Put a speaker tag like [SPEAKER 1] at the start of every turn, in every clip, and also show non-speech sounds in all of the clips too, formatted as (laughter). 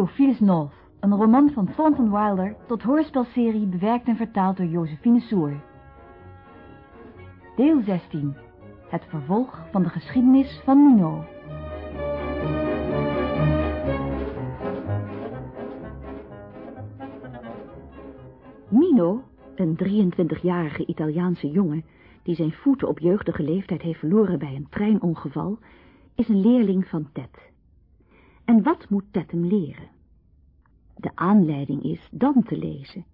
[SPEAKER 1] Theophilus North, een roman van Thornton Wilder tot hoorspelserie bewerkt en vertaald door Josephine Soer. Deel 16. Het vervolg van de geschiedenis van Mino.
[SPEAKER 2] Mino, een 23-jarige Italiaanse jongen die zijn voeten op jeugdige leeftijd heeft verloren bij een treinongeval, is een leerling van Ted. En wat moet Ted hem leren? De aanleiding is dan te lezen.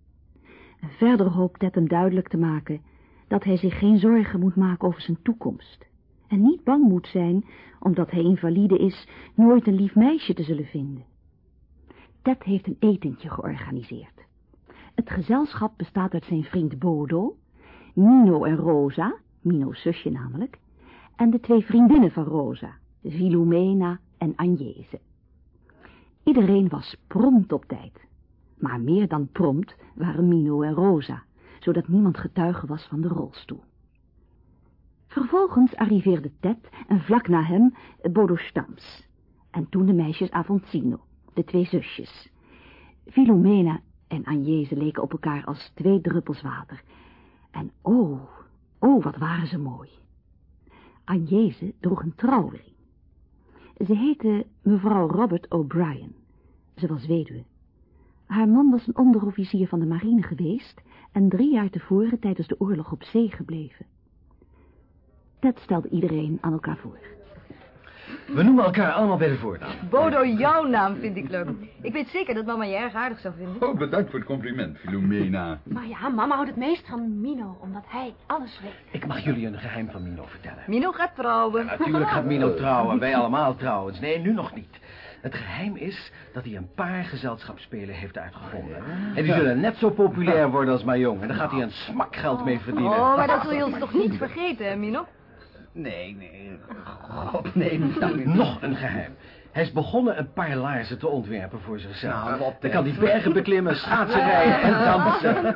[SPEAKER 2] En verder hoopt Ted hem duidelijk te maken dat hij zich geen zorgen moet maken over zijn toekomst. En niet bang moet zijn, omdat hij invalide is, nooit een lief meisje te zullen vinden. Ted heeft een etentje georganiseerd. Het gezelschap bestaat uit zijn vriend Bodo, Mino en Rosa, Mino's zusje namelijk, en de twee vriendinnen van Rosa, Filomena en Agnese. Iedereen was prompt op tijd. Maar meer dan prompt waren Mino en Rosa, zodat niemand getuige was van de rolstoel. Vervolgens arriveerde Ted en vlak na hem Bodo Stams. En toen de meisjes Avoncino, de twee zusjes. Filomena en Agnese leken op elkaar als twee druppels water. En oh, oh, wat waren ze mooi. Agnese droeg een trouwring. Ze heette mevrouw Robert O'Brien. Ze was weduwe. Haar man was een onderofficier van de marine geweest en drie jaar tevoren tijdens de oorlog op zee gebleven. Ted stelde iedereen aan elkaar voor.
[SPEAKER 3] We noemen elkaar allemaal bij de voornaam.
[SPEAKER 4] Bodo, jouw naam vind ik leuk. Ik weet zeker dat mama je erg aardig zou vinden.
[SPEAKER 5] Oh, bedankt voor het compliment, Filomena.
[SPEAKER 6] Maar ja, mama houdt het meest van Mino, omdat hij alles weet.
[SPEAKER 3] Ik mag jullie een geheim van Mino vertellen.
[SPEAKER 4] Mino gaat trouwen.
[SPEAKER 3] Natuurlijk gaat Mino trouwen, wij allemaal trouwens. Nee, nu nog niet. Het geheim is dat hij een paar gezelschapsspelen heeft uitgevonden. En die zullen net zo populair worden als mijn jongen. En daar gaat hij een smak geld mee verdienen.
[SPEAKER 4] Oh, maar dat zul je ons toch niet vergeten, hè, Mino?
[SPEAKER 3] Nee, nee. Nee. Nou, (laughs) nog een geheim. Hij is begonnen een paar laarzen te ontwerpen voor zichzelf.
[SPEAKER 5] Nou, wat
[SPEAKER 3] dan kan hij bergen beklimmen, (laughs) schaatsen rijden en dansen.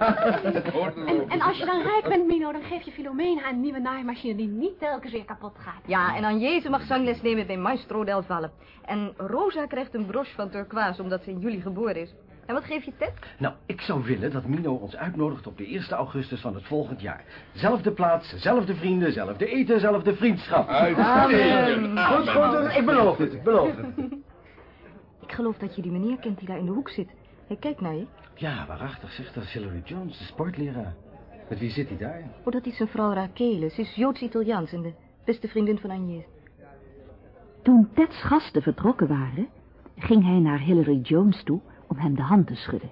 [SPEAKER 6] En, en als je dan rijk bent, Mino, dan geef je Filomena een nieuwe naaimachine die niet telkens weer kapot gaat.
[SPEAKER 4] Ja, en Agnese mag zangles nemen bij Maestro del Valle. En Rosa krijgt een broche van turquoise omdat ze in juli geboren is. En wat geef je Ted?
[SPEAKER 3] Nou, ik zou willen dat Mino ons uitnodigt op de 1 augustus van het volgend jaar. Zelfde plaats, zelfde vrienden, zelfde eten, zelfde vriendschap.
[SPEAKER 5] Uitstekend.
[SPEAKER 3] Goed, goed, ik beloof het, ik beloof het. (laughs)
[SPEAKER 4] Ik geloof dat je die meneer kent die daar in de hoek zit. Hij kijkt naar je.
[SPEAKER 3] Ja, waarachtig, zegt dat is Hillary Jones, de sportleraar. Met wie zit hij daar?
[SPEAKER 4] Oh, dat is zijn vrouw Rachele. Ze is Joods-Italiaans en de beste vriendin van Agnès.
[SPEAKER 2] Toen Ted's gasten vertrokken waren, ging hij naar Hillary Jones toe om hem de hand te schudden.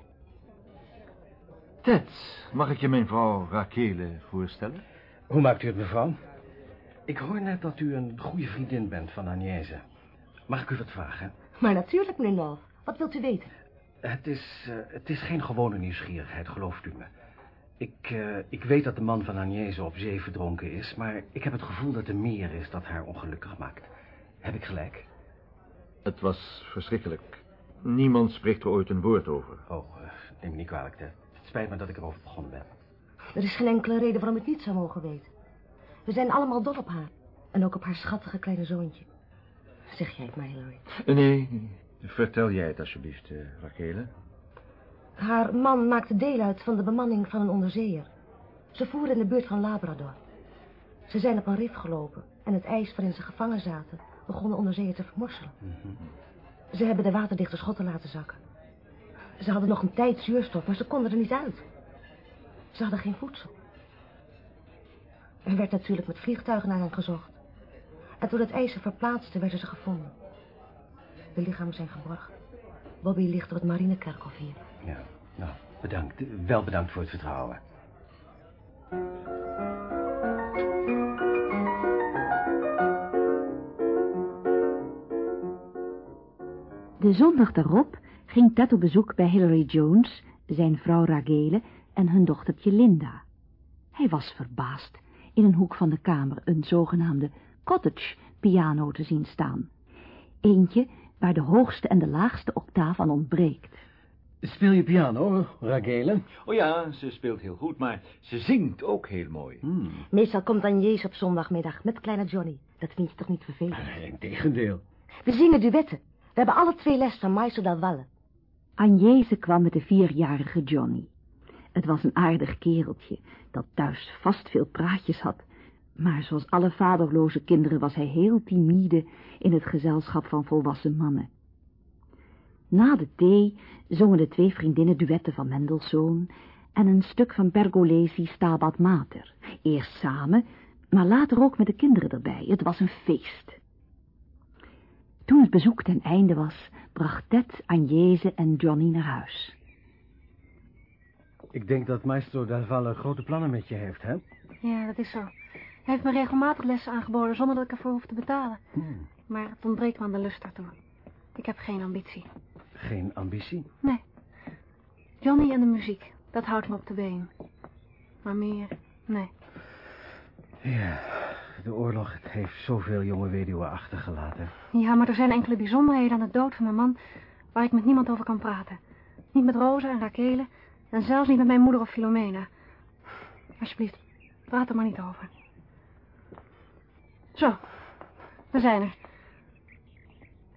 [SPEAKER 7] Ted, mag ik je mijn vrouw Rakele voorstellen?
[SPEAKER 3] Hoe maakt u het, mevrouw? Ik hoor net dat u een goede vriendin bent van Agnese. Mag ik u wat vragen?
[SPEAKER 4] Maar natuurlijk, meneer North. Wat wilt u weten?
[SPEAKER 3] Het is, eh, het is geen gewone nieuwsgierigheid, gelooft u me. Ik, eh, ik weet dat de man van Agnese op zee verdronken is... maar ik heb het gevoel dat er meer is dat haar ongelukkig maakt. Heb ik gelijk?
[SPEAKER 7] Het was verschrikkelijk. Niemand spreekt er ooit een woord over.
[SPEAKER 3] Oh, eh, neem me niet kwalijk, Ted. Het spijt me dat ik erover begonnen ben.
[SPEAKER 8] Er is geen enkele reden waarom ik het niet zou mogen weten. We zijn allemaal dol op haar. En ook op haar schattige kleine zoontje. Zeg jij het maar, Hillary.
[SPEAKER 7] Nee, nee, vertel jij het alsjeblieft, uh, Rakele.
[SPEAKER 8] Haar man maakte deel uit van de bemanning van een onderzeeër. Ze voeren in de buurt van Labrador. Ze zijn op een rif gelopen en het ijs waarin ze gevangen zaten begon de onderzeeër te vermorselen. Ze hebben de waterdichte schotten laten zakken. Ze hadden nog een tijd zuurstof, maar ze konden er niet uit. Ze hadden geen voedsel. Er werd natuurlijk met vliegtuigen naar hen gezocht. En toen het ijs ze verplaatste, werden ze gevonden. De lichamen zijn geborgen. Bobby ligt op het marinekerkhof hier.
[SPEAKER 3] Ja, nou, bedankt. Wel bedankt voor het vertrouwen.
[SPEAKER 2] De zondag daarop ging Ted op bezoek bij Hillary Jones, zijn vrouw Ragele en hun dochtertje Linda. Hij was verbaasd in een hoek van de kamer een zogenaamde cottage piano te zien staan. Eentje waar de hoogste en de laagste octaaf aan ontbreekt.
[SPEAKER 3] Speel je piano, Ragele?
[SPEAKER 9] Oh ja, ze speelt heel goed, maar ze zingt ook heel mooi.
[SPEAKER 3] Hmm.
[SPEAKER 8] Meestal komt Agnès op zondagmiddag met kleine Johnny. Dat vind je toch niet vervelend?
[SPEAKER 3] Integendeel.
[SPEAKER 8] We zingen duetten. We hebben alle twee les van Maestro del Valle.
[SPEAKER 2] Agnese kwam met de vierjarige Johnny. Het was een aardig kereltje, dat thuis vast veel praatjes had, maar zoals alle vaderloze kinderen was hij heel timide in het gezelschap van volwassen mannen. Na de thee zongen de twee vriendinnen duetten van Mendelssohn en een stuk van Pergolesi Stabat Mater. Eerst samen, maar later ook met de kinderen erbij. Het was een feest. Toen het bezoek ten einde was, bracht Ted, Agnese en Johnny naar huis.
[SPEAKER 3] Ik denk dat maestro Del Valle grote plannen met je heeft, hè?
[SPEAKER 6] Ja, dat is zo. Hij heeft me regelmatig lessen aangeboden zonder dat ik ervoor hoef te betalen.
[SPEAKER 3] Hmm.
[SPEAKER 6] Maar het ontbreekt me aan de lust daartoe. Ik heb geen ambitie.
[SPEAKER 3] Geen ambitie?
[SPEAKER 6] Nee. Johnny en de muziek, dat houdt me op de been. Maar meer, nee.
[SPEAKER 3] Ja, de oorlog het heeft zoveel jonge weduwen achtergelaten.
[SPEAKER 6] Ja, maar er zijn enkele bijzonderheden aan de dood van mijn man... waar ik met niemand over kan praten. Niet met Rosa en Rakele... en zelfs niet met mijn moeder of Filomena. Alsjeblieft, praat er maar niet over. Zo, we zijn er.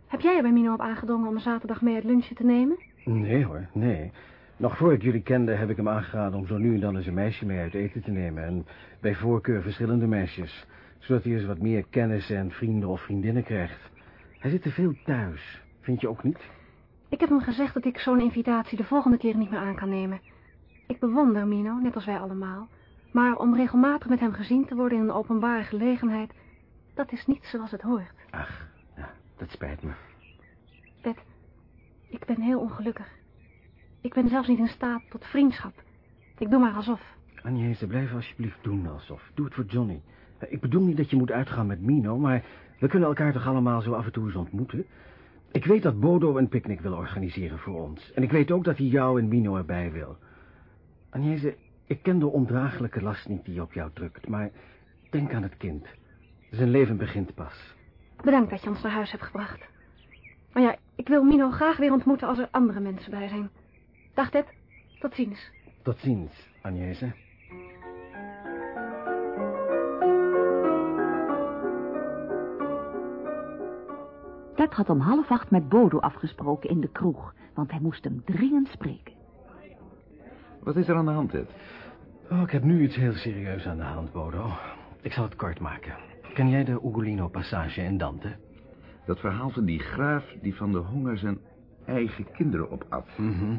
[SPEAKER 6] Heb jij er bij Mino op aangedrongen om een zaterdag mee het lunchje te nemen?
[SPEAKER 3] Nee hoor, nee. Nog voor ik jullie kende heb ik hem aangeraden om zo nu en dan eens een meisje mee uit eten te nemen. En bij voorkeur verschillende meisjes. Zodat hij eens wat meer kennis en vrienden of vriendinnen krijgt. Hij zit te veel thuis. Vind je ook niet?
[SPEAKER 6] Ik heb hem gezegd dat ik zo'n invitatie de volgende keer niet meer aan kan nemen. Ik bewonder Mino, net als wij allemaal. Maar om regelmatig met hem gezien te worden in een openbare gelegenheid... dat is niet zoals het hoort.
[SPEAKER 3] Ach, ja, dat spijt me.
[SPEAKER 6] Bed, ik ben heel ongelukkig. Ik ben zelfs niet in staat tot vriendschap. Ik doe maar alsof.
[SPEAKER 3] Agnese, blijf alsjeblieft doen alsof. Doe het voor Johnny. Ik bedoel niet dat je moet uitgaan met Mino, maar we kunnen elkaar toch allemaal zo af en toe eens ontmoeten? Ik weet dat Bodo een picknick wil organiseren voor ons. En ik weet ook dat hij jou en Mino erbij wil. Agnese, ik ken de ondraaglijke last niet die op jou drukt, maar denk aan het kind. Zijn leven begint pas.
[SPEAKER 6] Bedankt dat je ons naar huis hebt gebracht. Maar ja, ik wil Mino graag weer ontmoeten als er andere mensen bij zijn. Dag Ted, tot ziens.
[SPEAKER 3] Tot ziens, Agnese.
[SPEAKER 2] Ted had om half acht met Bodo afgesproken in de kroeg, want hij moest hem dringend spreken.
[SPEAKER 5] Wat is er aan de hand, Ted?
[SPEAKER 3] Oh, ik heb nu iets heel serieus aan de hand, Bodo. Ik zal het kort maken. Ken jij de Ugolino-passage in Dante?
[SPEAKER 5] Dat verhaal van die graaf die van de honger zijn eigen kinderen opat.
[SPEAKER 3] Mhm.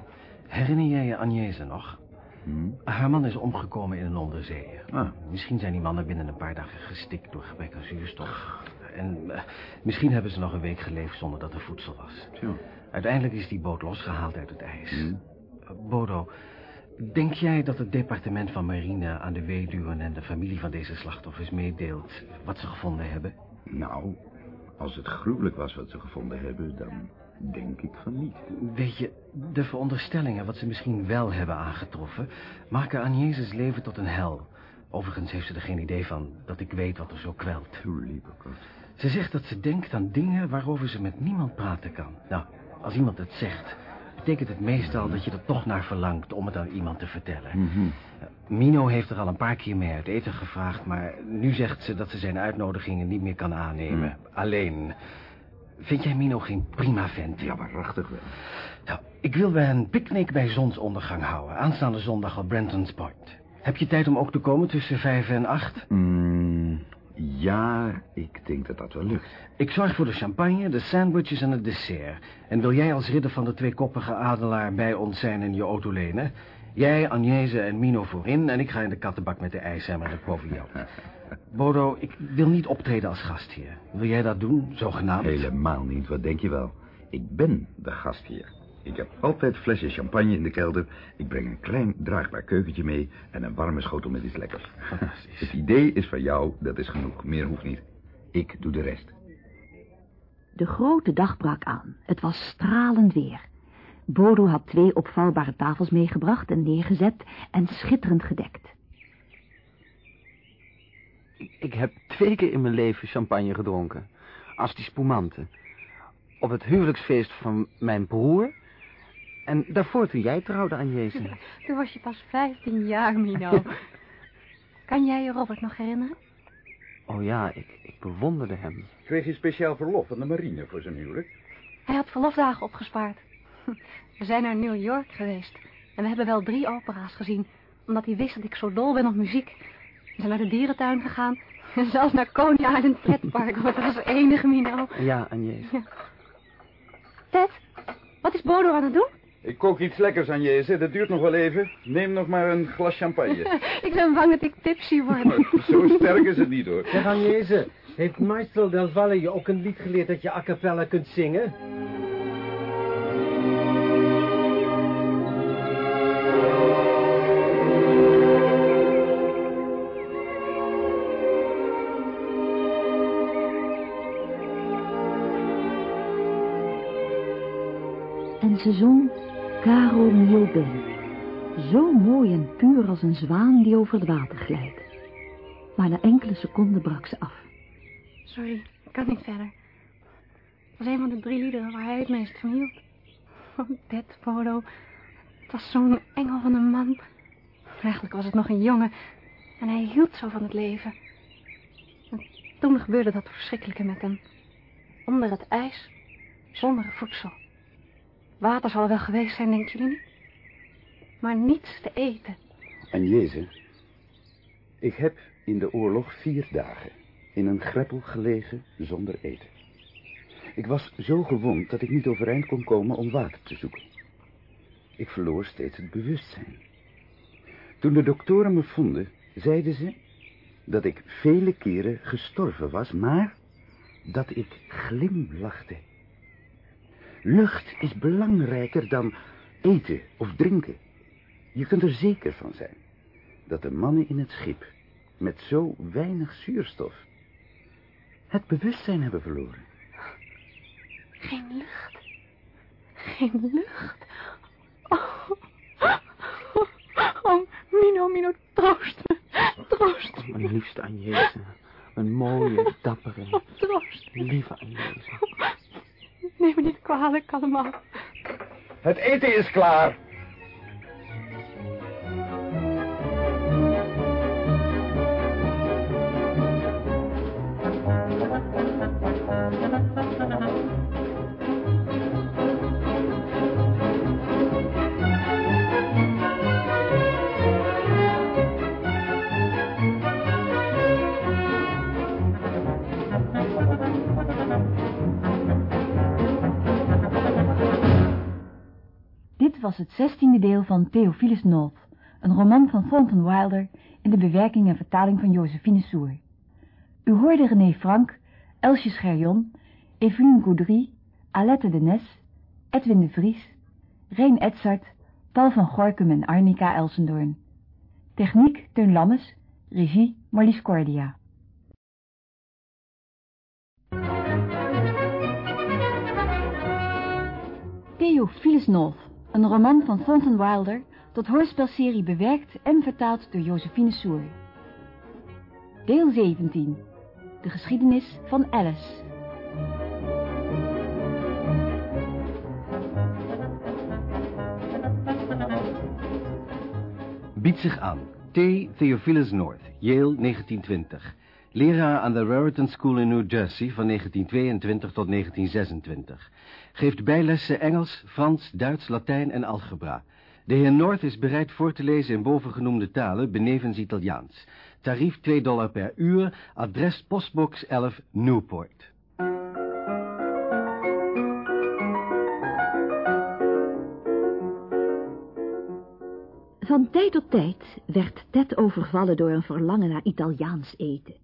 [SPEAKER 3] Herinner jij je Agnese nog?
[SPEAKER 5] Hm?
[SPEAKER 3] Haar man is omgekomen in een onderzeeër.
[SPEAKER 5] Ah.
[SPEAKER 3] Misschien zijn die mannen binnen een paar dagen gestikt door gebrek aan zuurstof. En eh, misschien hebben ze nog een week geleefd zonder dat er voedsel was. Uiteindelijk is die boot losgehaald uit het ijs.
[SPEAKER 5] Hm?
[SPEAKER 3] Eh, Bodo, denk jij dat het departement van Marine aan de weduwen en de familie van deze slachtoffers meedeelt wat ze gevonden hebben?
[SPEAKER 5] Nou, als het gruwelijk was wat ze gevonden hebben, dan denk ik van niet.
[SPEAKER 3] Weet je, de veronderstellingen wat ze misschien wel hebben aangetroffen... maken Agnese's leven tot een hel. Overigens heeft ze er geen idee van dat ik weet wat er zo kwelt.
[SPEAKER 5] Lieve God.
[SPEAKER 3] Ze zegt dat ze denkt aan dingen waarover ze met niemand praten kan. Nou, als iemand het zegt, betekent het meestal dat je er toch naar verlangt om het aan iemand te vertellen.
[SPEAKER 5] Mhm.
[SPEAKER 3] Mino heeft er al een paar keer mee uit eten gevraagd, maar nu zegt ze dat ze zijn uitnodigingen niet meer kan aannemen. Alleen. Vind jij Mino geen prima vent?
[SPEAKER 5] Ja, waarachtig wel.
[SPEAKER 3] Nou, ik wil bij een picknick bij zonsondergang houden. Aanstaande zondag op Brenton's Point. Heb je tijd om ook te komen tussen vijf en acht?
[SPEAKER 5] Mm, ja, ik denk dat dat wel lukt.
[SPEAKER 3] Ik zorg voor de champagne, de sandwiches en het dessert. En wil jij als ridder van de tweekoppige adelaar bij ons zijn en je auto lenen? Jij, Agnese en Mino voorin en ik ga in de kattenbak met de ijsem en de pavillon. (laughs) Bodo, ik wil niet optreden als gastheer. Wil jij dat doen, zogenaamd?
[SPEAKER 5] Helemaal niet, wat denk je wel? Ik ben de gastheer. Ik heb altijd flesjes champagne in de kelder. Ik breng een klein draagbaar keukentje mee en een warme schotel met iets lekkers. (laughs)
[SPEAKER 3] Fantastisch.
[SPEAKER 5] Het idee is van jou, dat is genoeg. Meer hoeft niet. Ik doe de rest.
[SPEAKER 2] De grote dag brak aan. Het was stralend weer. Bodo had twee opvouwbare tafels meegebracht en neergezet en schitterend gedekt.
[SPEAKER 10] Ik, ik heb twee keer in mijn leven champagne gedronken. Als die spumante. Op het huwelijksfeest van mijn broer. En daarvoor toen jij trouwde, Agnese.
[SPEAKER 6] Toen was je pas 15 jaar, Mino. (laughs) kan jij je Robert nog herinneren?
[SPEAKER 10] Oh ja, ik, ik bewonderde hem.
[SPEAKER 11] Kreeg je speciaal verlof van de marine voor zijn huwelijk?
[SPEAKER 6] Hij had verlofdagen opgespaard. (laughs) We zijn naar New York geweest. En we hebben wel drie opera's gezien. Omdat hij wist dat ik zo dol ben op muziek. We zijn naar de dierentuin gegaan. En zelfs naar Coney Island pretpark. Want dat was enige, Mino.
[SPEAKER 10] Ja, Agnes.
[SPEAKER 6] Ja. Ted, wat is Bodo aan het doen?
[SPEAKER 5] Ik kook iets lekkers, Agnese. Dat duurt nog wel even. Neem nog maar een glas champagne. (laughs)
[SPEAKER 6] ik ben bang dat ik tipsy word. (laughs)
[SPEAKER 5] Zo sterk is het niet, hoor.
[SPEAKER 11] Zeg, Agnese, heeft Maestro Del Valle je ook een lied geleerd dat je a cappella kunt zingen?
[SPEAKER 2] En ze zong Mio ben. Zo mooi en puur als een zwaan die over het water glijdt. Maar na enkele seconden brak ze af.
[SPEAKER 6] Sorry, ik kan niet verder. Het was een van de drie liederen waar hij het meest van hield. Oh, Ted Polo. Het was zo'n engel van een man. Eigenlijk was het nog een jongen. En hij hield zo van het leven. En toen gebeurde dat verschrikkelijke met hem. Onder het ijs, zonder voedsel. Water zal er wel geweest zijn, denken jullie niet? Maar niets te eten.
[SPEAKER 5] Agnese, ik heb in de oorlog vier dagen in een greppel gelegen zonder eten. Ik was zo gewond dat ik niet overeind kon komen om water te zoeken. Ik verloor steeds het bewustzijn. Toen de doktoren me vonden, zeiden ze dat ik vele keren gestorven was, maar dat ik glimlachte. Lucht is belangrijker dan eten of drinken. Je kunt er zeker van zijn dat de mannen in het schip met zo weinig zuurstof het bewustzijn hebben verloren.
[SPEAKER 6] Geen lucht. Geen lucht. Oh, oh Mino, Mino, troost me. Troost me.
[SPEAKER 10] Mijn liefste Agnese. Een mooie, dappere,
[SPEAKER 6] Oh, troost me.
[SPEAKER 10] lieve Agnese.
[SPEAKER 6] Neem me niet kwalijk allemaal.
[SPEAKER 5] Het eten is klaar.
[SPEAKER 1] Was het zestiende deel van Theophilus North, een roman van Thornton Wilder in de bewerking en vertaling van Josephine Soer. U hoorde René Frank, Elsje Scherjon, Evelien Goudry, Alette de Nes, Edwin de Vries, Reen Edzard, Paul van Gorkum en Arnika Elsendoorn. Techniek Teun Lammes, regie Marlies Cordia. Theophilus North, een roman van Thornton Wilder, tot hoorspelserie bewerkt en vertaald door Josephine Soer. Deel 17. De geschiedenis van Alice.
[SPEAKER 3] Biedt zich aan. T. Theophilus North, Yale 1920. Leraar aan de Raritan School in New Jersey van 1922 tot 1926. Geeft bijlessen Engels, Frans, Duits, Latijn en algebra. De heer North is bereid voor te lezen in bovengenoemde talen, benevens Italiaans. Tarief 2 dollar per uur, adres postbox 11 Newport.
[SPEAKER 2] Van tijd tot tijd werd Ted overvallen door een verlangen naar Italiaans eten.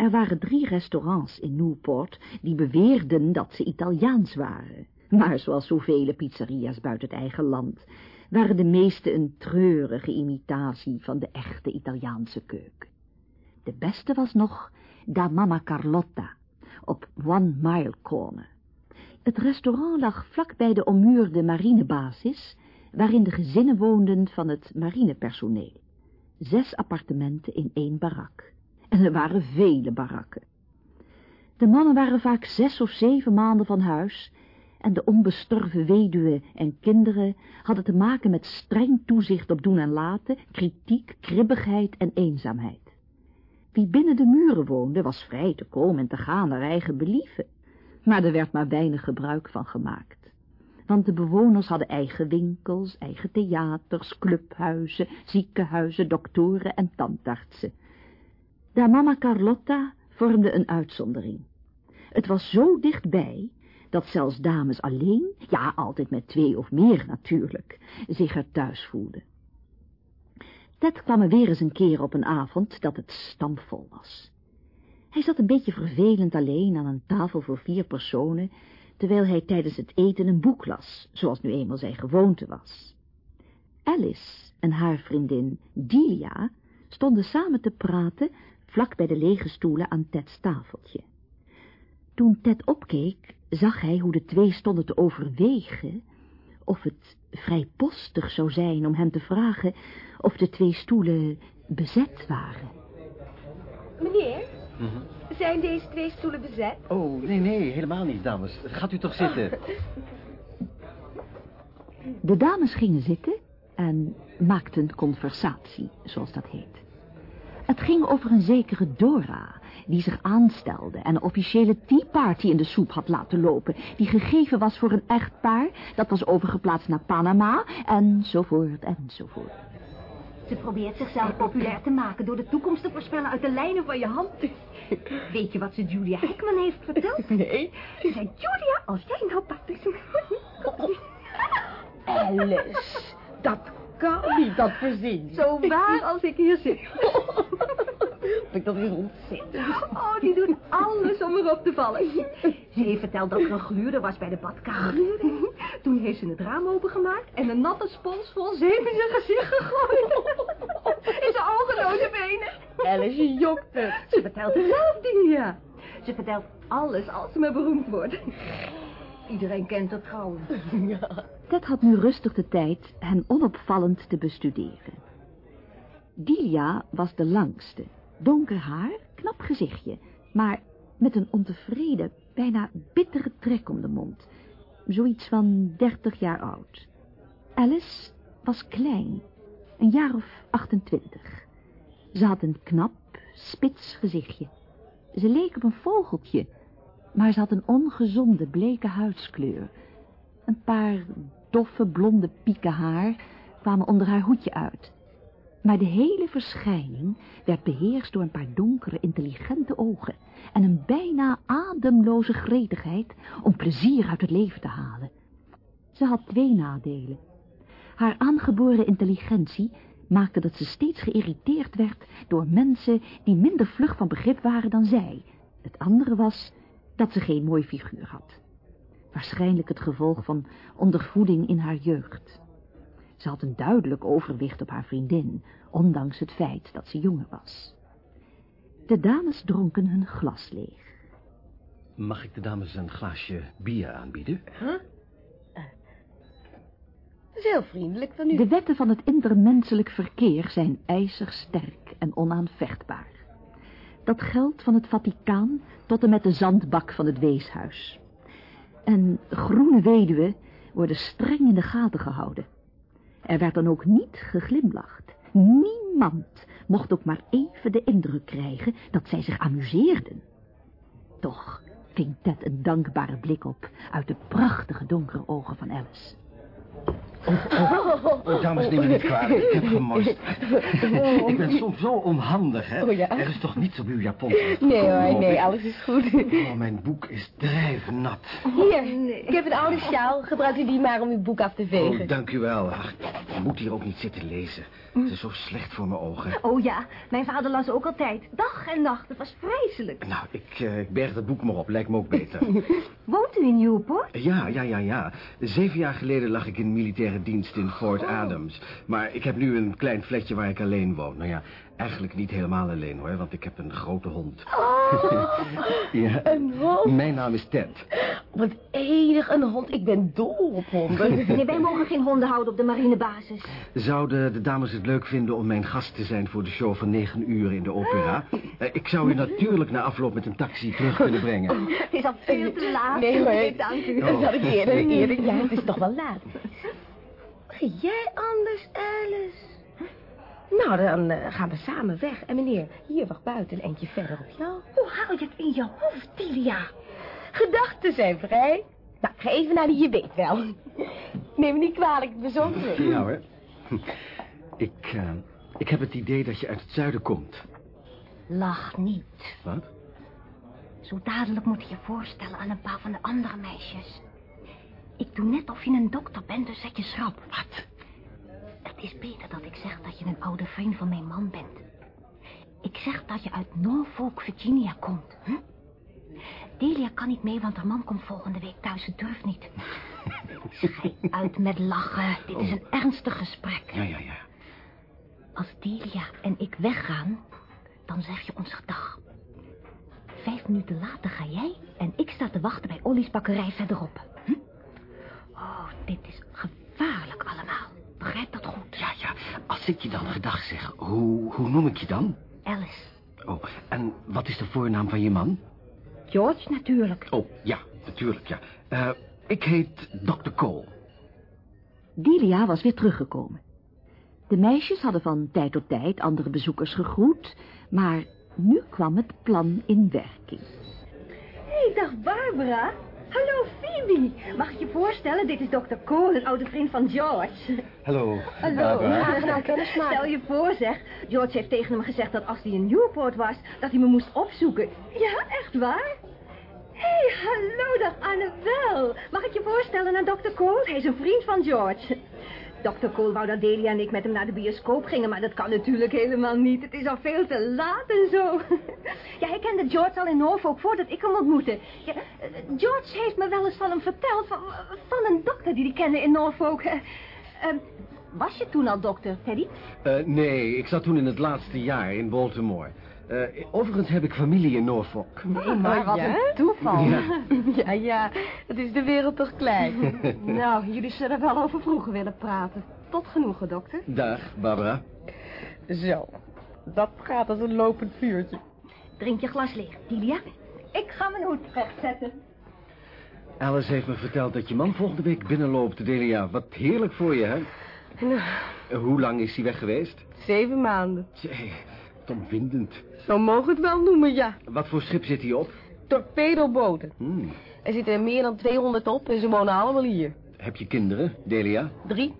[SPEAKER 2] Er waren drie restaurants in Newport die beweerden dat ze Italiaans waren. Maar zoals zoveel pizzeria's buiten het eigen land, waren de meeste een treurige imitatie van de echte Italiaanse keuken. De beste was nog Da Mama Carlotta, op One Mile Corner. Het restaurant lag vlak bij de ommuurde marinebasis, waarin de gezinnen woonden van het marinepersoneel. Zes appartementen in één barak. En er waren vele barakken. De mannen waren vaak zes of zeven maanden van huis, en de onbestorven weduwen en kinderen hadden te maken met streng toezicht op doen en laten, kritiek, kribbigheid en eenzaamheid. Wie binnen de muren woonde, was vrij te komen en te gaan naar eigen believen, maar er werd maar weinig gebruik van gemaakt. want de bewoners hadden eigen winkels, eigen theaters, clubhuizen, ziekenhuizen, doktoren en tandartsen. De mama Carlotta vormde een uitzondering. Het was zo dichtbij dat zelfs dames alleen, ja, altijd met twee of meer natuurlijk, zich er thuis voelden. Ted kwam er weer eens een keer op een avond dat het stampvol was. Hij zat een beetje vervelend alleen aan een tafel voor vier personen, terwijl hij tijdens het eten een boek las, zoals nu eenmaal zijn gewoonte was. Alice en haar vriendin Delia stonden samen te praten vlak bij de lege stoelen aan Ted's tafeltje. Toen Ted opkeek, zag hij hoe de twee stonden te overwegen of het vrijpostig zou zijn om hem te vragen of de twee stoelen bezet waren.
[SPEAKER 4] Meneer, zijn deze twee stoelen bezet?
[SPEAKER 3] Oh, nee, nee, helemaal niet, dames. Gaat u toch zitten? (laughs)
[SPEAKER 2] De dames gingen zitten en maakten conversatie, zoals dat heet. Het ging over een zekere Dora, die zich aanstelde en een officiële tea party in de soep had laten lopen, die gegeven was voor een echtpaar, dat was overgeplaatst naar Panama, enzovoort, enzovoort.
[SPEAKER 12] Ze probeert zichzelf populair te maken door de toekomst te voorspellen uit de lijnen van je hand. Weet je wat ze Julia Heckman heeft verteld? (laughs)
[SPEAKER 13] Nee.
[SPEAKER 12] Ze zei, Julia, als jij nou Patrick... (laughs)
[SPEAKER 13] Alice, dat kan niet, dat verzin.
[SPEAKER 12] Zo waar als ik hier zit. (laughs)
[SPEAKER 13] Ik dat weer ontzettend.
[SPEAKER 12] Oh, die doet alles om erop te vallen. Ze heeft verteld dat er een gluurder was bij de badkamer. Toen heeft ze het raam opengemaakt en een natte spons vol zeep in zijn gezicht gegooid. In zijn ogenloze benen.
[SPEAKER 13] Alice, je jokt het.
[SPEAKER 12] Ze vertelt zelf, Dia. Ze vertelt alles als ze maar beroemd wordt. Iedereen kent het trouwens.
[SPEAKER 2] Ted had nu rustig de tijd hen onopvallend te bestuderen. Delia was de langste, donker haar, knap gezichtje, maar met een ontevreden, bijna bittere trek om de mond. Zoiets van dertig jaar oud. Alice was klein, een jaar of 28. Ze had een knap, spits gezichtje. Ze leek op een vogeltje, maar ze had een ongezonde, bleke huidskleur. Een paar doffe, blonde pieken haar kwamen onder haar hoedje uit. Maar de hele verschijning werd beheerst door een paar donkere, intelligente ogen en een bijna ademloze gretigheid om plezier uit het leven te halen. Ze had twee nadelen. Haar aangeboren intelligentie maakte dat ze steeds geïrriteerd werd door mensen die minder vlug van begrip waren dan zij. Het andere was dat ze geen mooi figuur had. Waarschijnlijk het gevolg van ondervoeding in haar jeugd. Ze had een duidelijk overwicht op haar vriendin, ondanks het feit dat ze jonger was. De dames dronken hun glas leeg.
[SPEAKER 3] Mag ik de dames een glaasje bier aanbieden?
[SPEAKER 13] Huh? Dat is heel vriendelijk van u.
[SPEAKER 2] De wetten van het intermenselijk verkeer zijn ijzig sterk en onaanvechtbaar. Dat geldt van het Vaticaan tot en met de zandbak van het weeshuis. En groene weduwen worden streng in de gaten gehouden. Er werd dan ook niet geglimlacht. Niemand mocht ook maar even de indruk krijgen dat zij zich amuseerden. Toch ving Ted een dankbare blik op uit de prachtige donkere ogen van Alice.
[SPEAKER 3] Oh, dames, neem me niet kwalijk. Ik heb gemorst. ik ben soms zo onhandig, hè.
[SPEAKER 13] Oh, ja?
[SPEAKER 3] Er is toch niets op uw japon?
[SPEAKER 13] Nee hoor,
[SPEAKER 3] Geloof
[SPEAKER 13] nee,
[SPEAKER 3] ik.
[SPEAKER 13] alles is goed.
[SPEAKER 3] Oh, mijn boek is drijfnat.
[SPEAKER 13] Hier, ik heb een oude sjaal. Gebruik u die maar om uw boek af te vegen.
[SPEAKER 3] Oh, dank u wel. Ach, ik moet hier ook niet zitten lezen. Het is zo slecht voor mijn ogen.
[SPEAKER 12] Oh ja, mijn vader las ook altijd. Dag en nacht, het was vreselijk.
[SPEAKER 3] Nou, ik, eh, ik berg dat boek maar op. Lijkt me ook beter. (laughs)
[SPEAKER 12] Woont u in Newport?
[SPEAKER 3] Ja, ja, ja, ja. Zeven jaar geleden lag ik in militaire dienst in Fort Adams. Maar ik heb nu een klein flatje waar ik alleen woon. Nou ja, eigenlijk niet helemaal alleen hoor, want ik heb een grote hond. (laughs) ja.
[SPEAKER 13] Een hond?
[SPEAKER 3] Mijn naam is Ted.
[SPEAKER 13] Wat enig, een hond. Ik ben dol op honden. (laughs)
[SPEAKER 12] Nee, wij mogen geen honden houden op de marinebasis.
[SPEAKER 3] Zouden de dames het leuk vinden om mijn gast te zijn voor de show van negen uur in de opera? (gasps) Eh, Ik zou u natuurlijk na afloop met een taxi terug kunnen brengen. (laughs)
[SPEAKER 12] Het is al veel te laat.
[SPEAKER 13] Nee hoor,
[SPEAKER 12] dank u.
[SPEAKER 13] dat had ik eerder, eerder. Ja, het is toch wel laat. Ga jij anders, Alice? Nou, dan eh, gaan we samen weg. En meneer, hier wacht buiten een eentje verder op jou.
[SPEAKER 12] Hoe haal je het in je hoofd, Tilia?
[SPEAKER 13] Gedachten zijn vrij. Nou, ga even naar die, je weet wel. Neem me niet kwalijk, ik ben zo terug.
[SPEAKER 3] Ja hoor. Ik, eh, ik heb het idee dat je uit het zuiden komt.
[SPEAKER 2] Lach niet.
[SPEAKER 3] Wat?
[SPEAKER 2] Zo dadelijk moet je je voorstellen aan een paar van de andere meisjes. Ik doe net of je een dokter bent, dus zet je schrap.
[SPEAKER 3] Wat?
[SPEAKER 2] Het is beter dat ik zeg dat je een oude vriend van mijn man bent. Ik zeg dat je uit Norfolk, Virginia komt. Hm? Delia kan niet mee, want haar man komt volgende week thuis. Ze durft niet. (laughs) Schij uit met lachen. Dit is een ernstig gesprek.
[SPEAKER 3] Ja, ja, ja.
[SPEAKER 2] Als Delia en ik weggaan, dan zeg je ons gedag. Vijf minuten later ga jij en ik sta te wachten bij Ollie's bakkerij verderop. Oh, dit is gevaarlijk allemaal. Begrijp dat goed?
[SPEAKER 3] Ja, ja. Als ik je dan gedag zeg, hoe, hoe noem ik je dan?
[SPEAKER 2] Alice.
[SPEAKER 3] Oh, en wat is de voornaam van je man?
[SPEAKER 2] George natuurlijk.
[SPEAKER 3] Oh, ja, natuurlijk, ja. Eh, ik heet Dr. Cole.
[SPEAKER 2] Delia was weer teruggekomen. De meisjes hadden van tijd tot tijd andere bezoekers gegroet, maar nu kwam het plan in werking.
[SPEAKER 12] Hé, hey, dag Barbara. Hallo Phoebe. Mag ik je voorstellen, dit is Dr. Cole, een oude vriend van George.
[SPEAKER 3] Hallo,
[SPEAKER 12] Hallo.
[SPEAKER 3] Barbara.
[SPEAKER 12] Aangenaam kennis maken. Stel je voor zeg, George heeft tegen hem gezegd dat als hij in Newport was, dat hij me moest opzoeken. Ja, echt waar? Hé, hey, hallo dag Annabel. Mag ik je voorstellen aan Dr. Cole? Hij is een vriend van George. Dr. Cole wou dat Delia en ik met hem naar de bioscoop gingen, maar dat kan natuurlijk helemaal niet. Het is al veel te laat en zo. (laughs) Ja, hij kende George al in Norfolk voordat ik hem ontmoette. Ja, eh, George heeft me wel eens van hem verteld, van, van een dokter die hij kende in Norfolk. (laughs) Eh, eh, was je toen al dokter, Teddy?
[SPEAKER 3] Eh, nee, ik zat toen in het laatste jaar in Baltimore. Eh, overigens heb ik familie in Norfolk.
[SPEAKER 12] Nee, maar wat een toeval.
[SPEAKER 3] Ja. (laughs)
[SPEAKER 13] Ja, ja, het is de wereld toch klein. (laughs) nou, jullie zullen wel over vroeger willen praten. Tot genoegen, dokter.
[SPEAKER 3] Dag, Barbara.
[SPEAKER 13] Zo, dat gaat als een lopend vuurtje.
[SPEAKER 2] Drink je glas leeg, Delia.
[SPEAKER 12] Ik ga mijn hoed rechtzetten.
[SPEAKER 3] Alice heeft me verteld dat je man volgende week binnenloopt, Delia. Wat heerlijk voor je, hè? Eh, Hoe lang is hij weg geweest?
[SPEAKER 13] Zeven maanden. Zo mogen we het wel noemen, ja.
[SPEAKER 3] Wat voor schip zit hij op?
[SPEAKER 13] Torpedoboten.
[SPEAKER 3] Hmm.
[SPEAKER 13] Er zitten er meer dan 200 op en ze wonen allemaal hier.
[SPEAKER 3] Heb je kinderen, Delia?
[SPEAKER 13] Drie?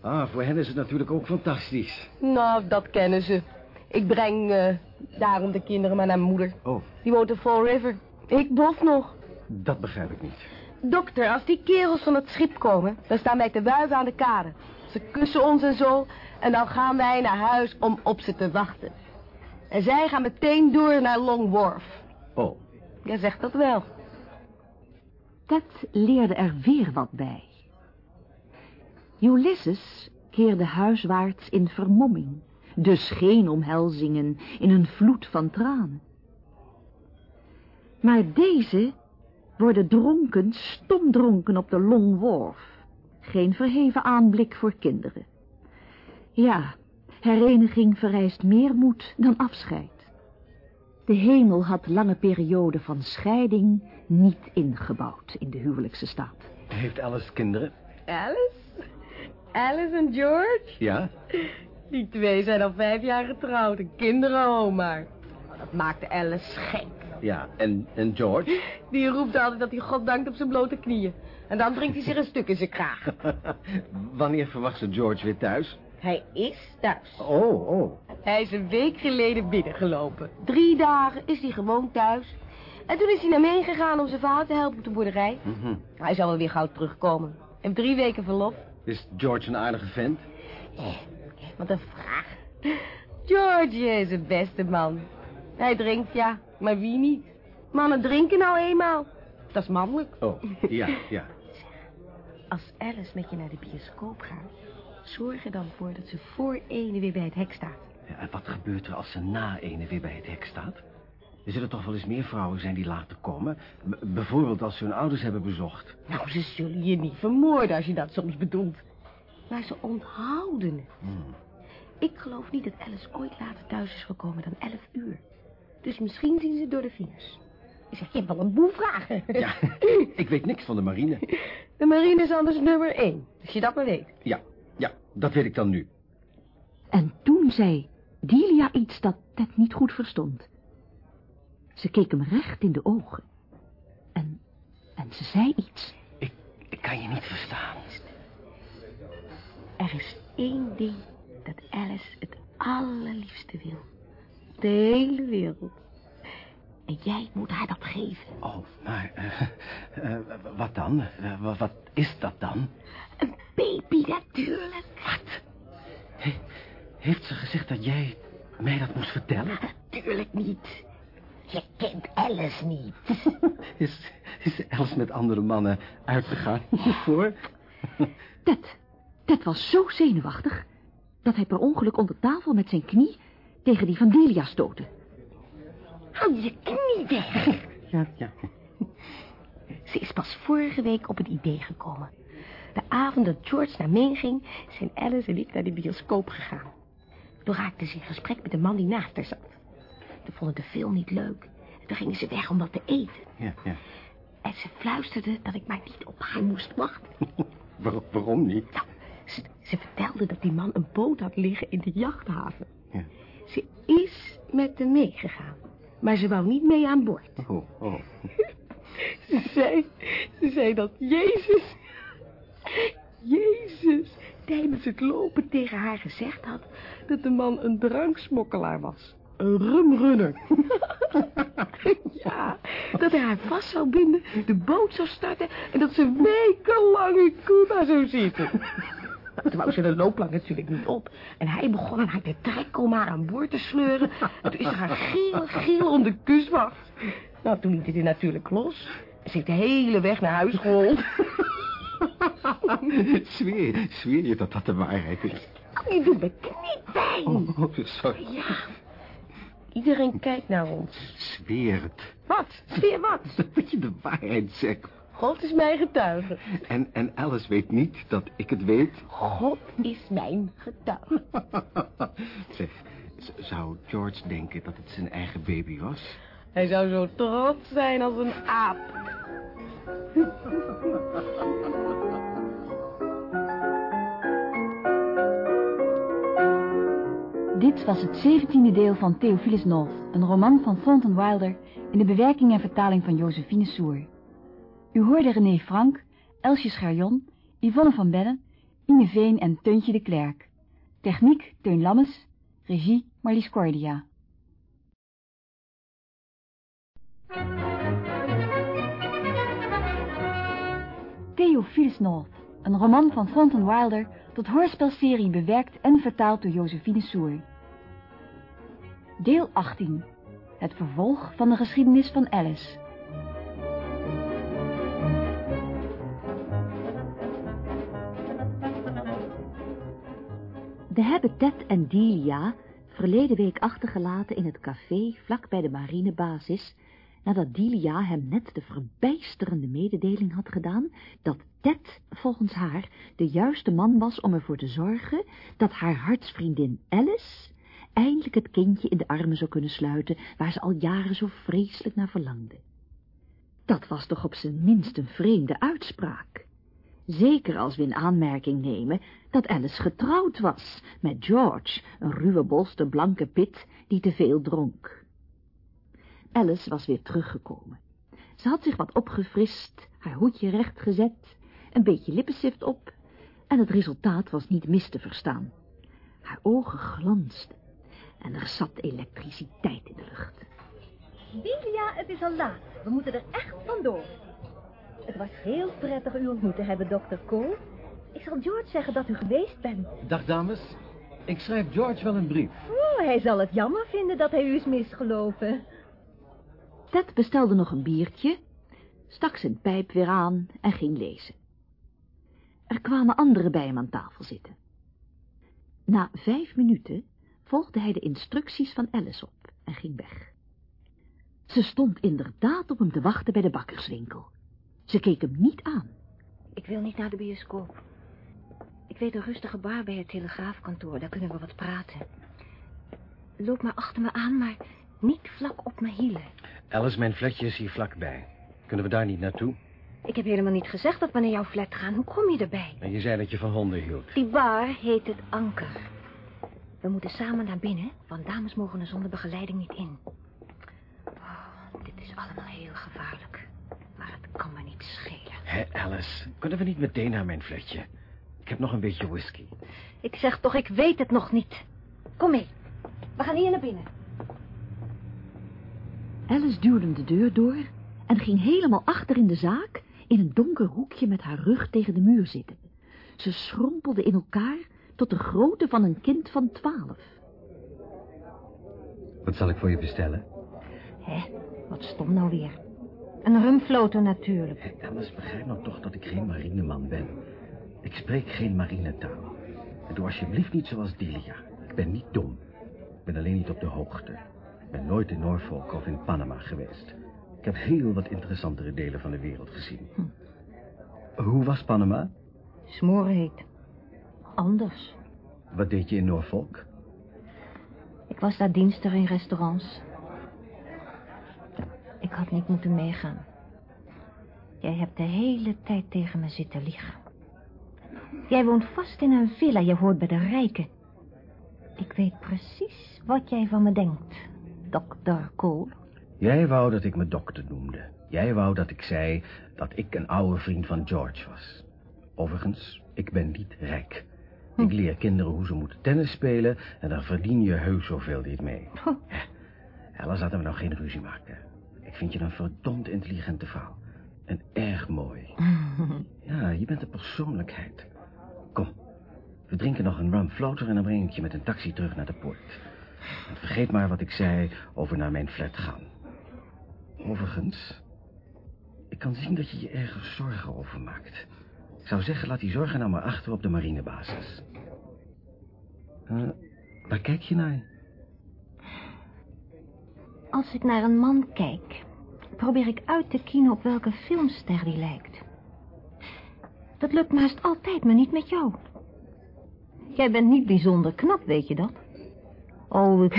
[SPEAKER 3] Ah, voor hen is het natuurlijk ook fantastisch.
[SPEAKER 13] Nou, dat kennen ze. Ik breng eh, daarom de kinderen maar naar mijn moeder.
[SPEAKER 3] Oh,
[SPEAKER 13] Die woont in Fall River. Ik bof nog.
[SPEAKER 3] dat begrijp ik niet.
[SPEAKER 13] Dokter, als die kerels van het schip komen, dan staan wij te wuiven aan de kade. Ze kussen ons en zo, en dan gaan wij naar huis om op ze te wachten. En zij gaan meteen door naar Long Wharf.
[SPEAKER 3] Oh,
[SPEAKER 13] Jij zegt dat wel.
[SPEAKER 2] Ted leerde er weer wat bij. Ulysses keerde huiswaarts in vermomming, dus geen omhelzingen in een vloed van tranen. Maar deze worden dronken, stomdronken op de Long Wharf. Geen verheven aanblik voor kinderen. Ja, hereniging vereist meer moed dan afscheid. De hemel had lange perioden van scheiding niet ingebouwd in de huwelijkse staat.
[SPEAKER 3] heeft Alice kinderen?
[SPEAKER 13] Alice? Alice en George?
[SPEAKER 3] Ja?
[SPEAKER 13] Die twee zijn al vijf jaar getrouwd en kinderen al maar. Dat maakte Alice gek.
[SPEAKER 3] Ja, en, en George?
[SPEAKER 13] Die roept altijd dat hij God dankt op zijn blote knieën. En dan drinkt hij zich een stuk in zijn kraag. (laughs)
[SPEAKER 3] Wanneer verwacht ze George weer thuis?
[SPEAKER 13] Hij is thuis.
[SPEAKER 3] Oh, oh.
[SPEAKER 13] Hij is een week geleden binnengelopen. Drie dagen is hij gewoon thuis. En toen is hij naar Maine gegaan om zijn vader te helpen op de boerderij.
[SPEAKER 3] Mhm.
[SPEAKER 13] Hij zal wel weer gauw terugkomen. Heeft drie weken verlof.
[SPEAKER 3] Is George een aardige vent?
[SPEAKER 13] Wat een vraag. George is een beste man. Hij drinkt, ja, maar wie niet? Mannen drinken nou eenmaal. Dat is mannelijk.
[SPEAKER 3] Oh, ja, ja. (laughs)
[SPEAKER 13] Als Alice met je naar de bioscoop gaat, zorg er dan voor dat ze voor ene weer bij het hek staat.
[SPEAKER 3] Ja, En wat gebeurt er als ze na ene weer bij het hek staat? Er zullen toch wel eens meer vrouwen zijn die later komen? B- bijvoorbeeld als ze hun ouders hebben bezocht.
[SPEAKER 13] Nou, ze zullen je niet vermoorden als je dat soms bedoelt. Maar ze onthouden het.
[SPEAKER 3] Hmm.
[SPEAKER 13] Ik geloof niet dat Alice ooit later thuis is gekomen dan elf uur. Dus misschien zien ze door de vingers. Ik zeg, je hebt wel een boel vragen.
[SPEAKER 3] Ja, (laughs) ik weet niks van de marine.
[SPEAKER 13] De marine is anders nummer één. Als je dat maar weet.
[SPEAKER 3] Ja, ja, dat weet ik dan nu.
[SPEAKER 2] En toen zei Delia iets dat Ted niet goed verstond. Ze keek hem recht in de ogen. En, en ze zei iets.
[SPEAKER 3] Ik kan je niet verstaan.
[SPEAKER 2] Er is één ding dat Alice het allerliefste wil. De hele wereld. En jij moet haar dat geven.
[SPEAKER 3] Oh, maar eh, eh, wat dan? Eh, wa- wat is dat dan?
[SPEAKER 2] Een baby natuurlijk.
[SPEAKER 3] Wat? He- heeft ze gezegd dat jij mij dat moest vertellen?
[SPEAKER 2] Natuurlijk niet. Je kent Alice niet. (laughs)
[SPEAKER 3] Is, is Alice met andere mannen uitgegaan (laughs) hiervoor?
[SPEAKER 2] Ted, Ted was zo zenuwachtig... dat hij per ongeluk onder tafel met zijn knie... tegen die van Delia stootte. Hou je. (laughs)
[SPEAKER 3] Ja, ja.
[SPEAKER 13] Ze is pas vorige week op het idee gekomen. De avond dat George naar Maine ging, zijn Alice en ik naar de bioscoop gegaan. Toen raakte ze in gesprek met de man die naast haar zat. Ze vonden de film niet leuk. En toen gingen ze weg om wat te eten.
[SPEAKER 3] ja, ja.
[SPEAKER 13] En ze fluisterde dat ik maar niet op haar moest wachten. (laughs)
[SPEAKER 3] Waar- waarom niet?
[SPEAKER 13] Ze, ze vertelde dat die man een boot had liggen in de jachthaven.
[SPEAKER 3] Ja.
[SPEAKER 13] Ze is met hem meegegaan. Maar ze wou niet mee aan boord.
[SPEAKER 3] Oh, oh. (laughs)
[SPEAKER 13] Ze zei, ze zei dat Jezus, Jezus, tijdens het lopen tegen haar gezegd had dat de man een dranksmokkelaar was. Een rumrunner. (laughs) ja, dat hij haar vast zou binden, de boot zou starten en dat ze wekenlang in Cuba zou zitten. (laughs) (laughs) Toen wou ze de looplang natuurlijk niet op. En hij begon aan haar trekken om haar aan boord te sleuren. En toen is ze haar geel, geel om de kus. Nou, toen liet hij die natuurlijk los. Ze heeft de hele weg naar huis gehold. (laughs)
[SPEAKER 3] zweer, zweer je dat dat de waarheid is?
[SPEAKER 13] Je doet me kniepijn.
[SPEAKER 3] Oh, oh, sorry.
[SPEAKER 13] Ja. Iedereen kijkt naar ons.
[SPEAKER 3] Zweer het.
[SPEAKER 13] Wat? Zweer wat? (laughs)
[SPEAKER 3] Dat je de waarheid zegt.
[SPEAKER 13] God is mijn getuige.
[SPEAKER 3] En, en Alice weet niet dat ik het weet?
[SPEAKER 13] God is mijn getuige. (laughs)
[SPEAKER 3] Zeg, zou George denken dat het zijn eigen baby was?
[SPEAKER 13] Hij zou zo trots zijn als een aap. (laughs)
[SPEAKER 1] Dit was het zeventiende deel van Theophilus North, een roman van Thornton Wilder in de bewerking en vertaling van Josephine Soer. U hoorde René Frank, Elsje Scherjon, Yvonne van Bellen, Ine Veen en Teuntje de Klerk. Techniek Teun Lammes, regie Marlies Cordia. Theophilus North, een roman van Thornton Wilder tot hoorspelserie bewerkt en vertaald door Josephine Soer. Deel 18. Het vervolg van de geschiedenis van Alice.
[SPEAKER 2] We hebben Ted en Delia verleden week achtergelaten in het café vlak bij de marinebasis, nadat Delia hem net de verbijsterende mededeling had gedaan dat Ted volgens haar de juiste man was om ervoor te zorgen dat haar hartsvriendin Alice eindelijk het kindje in de armen zou kunnen sluiten waar ze al jaren zo vreselijk naar verlangde. Dat was toch op zijn minst een vreemde uitspraak. Zeker als we in aanmerking nemen dat Alice getrouwd was met George, een ruwe bolste blanke pit die te veel dronk. Alice was weer teruggekomen. Ze had zich wat opgefrist, haar hoedje rechtgezet, een beetje lippenstift op, en het resultaat was niet mis te verstaan. Haar ogen glansden en er zat elektriciteit in de lucht.
[SPEAKER 12] Delia, het is al laat. We moeten er echt vandoor. Het was heel prettig u ontmoet te hebben, dokter Cole. Ik zal George zeggen dat u geweest bent.
[SPEAKER 9] Dag, dames. Ik schrijf George wel een brief.
[SPEAKER 12] Oh, hij zal het jammer vinden dat hij u is misgelopen.
[SPEAKER 2] Ted bestelde nog een biertje, stak zijn pijp weer aan en ging lezen. Er kwamen anderen bij hem aan tafel zitten. Na vijf minuten volgde hij de instructies van Alice op en ging weg. Ze stond inderdaad op hem te wachten bij de bakkerswinkel. Ze keek hem niet aan.
[SPEAKER 6] Ik wil niet naar de bioscoop. Ik weet een rustige bar bij het telegraafkantoor. Daar kunnen we wat praten. Loop maar achter me aan, maar niet vlak op mijn hielen.
[SPEAKER 3] Alice, mijn flatje is hier vlakbij. Kunnen we daar niet naartoe?
[SPEAKER 6] Ik heb helemaal niet gezegd dat we naar jouw flat gaan. Hoe kom je erbij?
[SPEAKER 3] En je zei dat je van honden hield.
[SPEAKER 6] Die bar heet het Anker. We moeten samen naar binnen, want dames mogen er zonder begeleiding niet in. Oh, dit is allemaal heel gevaarlijk. Schelen.
[SPEAKER 3] Hé, Alice, kunnen we niet meteen naar mijn flatje? Ik heb nog een beetje whisky.
[SPEAKER 12] Ik zeg toch, ik weet het nog niet. Kom mee. We gaan hier naar binnen.
[SPEAKER 2] Alice duwde de deur door en ging helemaal achter in de zaak in een donker hoekje met haar rug tegen de muur zitten. Ze schrompelde in elkaar tot de grootte van een kind van twaalf.
[SPEAKER 3] Wat zal ik voor je bestellen?
[SPEAKER 12] Hé, wat stom nou weer. Een rumfloto natuurlijk.
[SPEAKER 3] Alice, begrijp nou toch dat ik geen marineman ben. Ik spreek geen marinetaal. En doe alsjeblieft niet zoals Delia. Ik ben niet dom. Ik ben alleen niet op de hoogte. Ik ben nooit in Norfolk of in Panama geweest. Ik heb heel wat interessantere delen van de wereld gezien. Hoe was Panama?
[SPEAKER 12] Smoorheet. Anders.
[SPEAKER 3] Wat deed je in Norfolk?
[SPEAKER 12] Ik was daar dienstig in restaurants. Ik had niet moeten meegaan. Jij hebt de hele tijd tegen me zitten liegen. Jij woont vast in een villa, je hoort bij de rijken. Ik weet precies wat jij van me denkt, dokter Cole.
[SPEAKER 3] Jij wou dat ik me dokter noemde. Jij wou dat ik zei dat ik een oude vriend van George was. Overigens, ik ben niet rijk. Ik leer kinderen hoe ze moeten tennis spelen... en dan verdien je heus zoveel niet mee. Alice, laten we nou geen ruzie maken. Vind je een verdomd intelligente vrouw. En erg mooi. (laughs) Ja, je bent een persoonlijkheid. Kom, we drinken nog een rum floater... en dan breng ik je met een taxi terug naar de poort. En vergeet maar wat ik zei over naar mijn flat gaan. Overigens, ik kan zien dat je je ergens zorgen over maakt. Ik zou zeggen, laat die zorgen nou maar achter op de marinebasis. Uh, waar kijk je naar?
[SPEAKER 12] Als ik naar een man kijk, probeer ik uit te kiezen op welke filmster die lijkt. Dat lukt meest altijd, maar niet met jou. Jij bent niet bijzonder knap, weet je dat? Oh, (laughs) ik,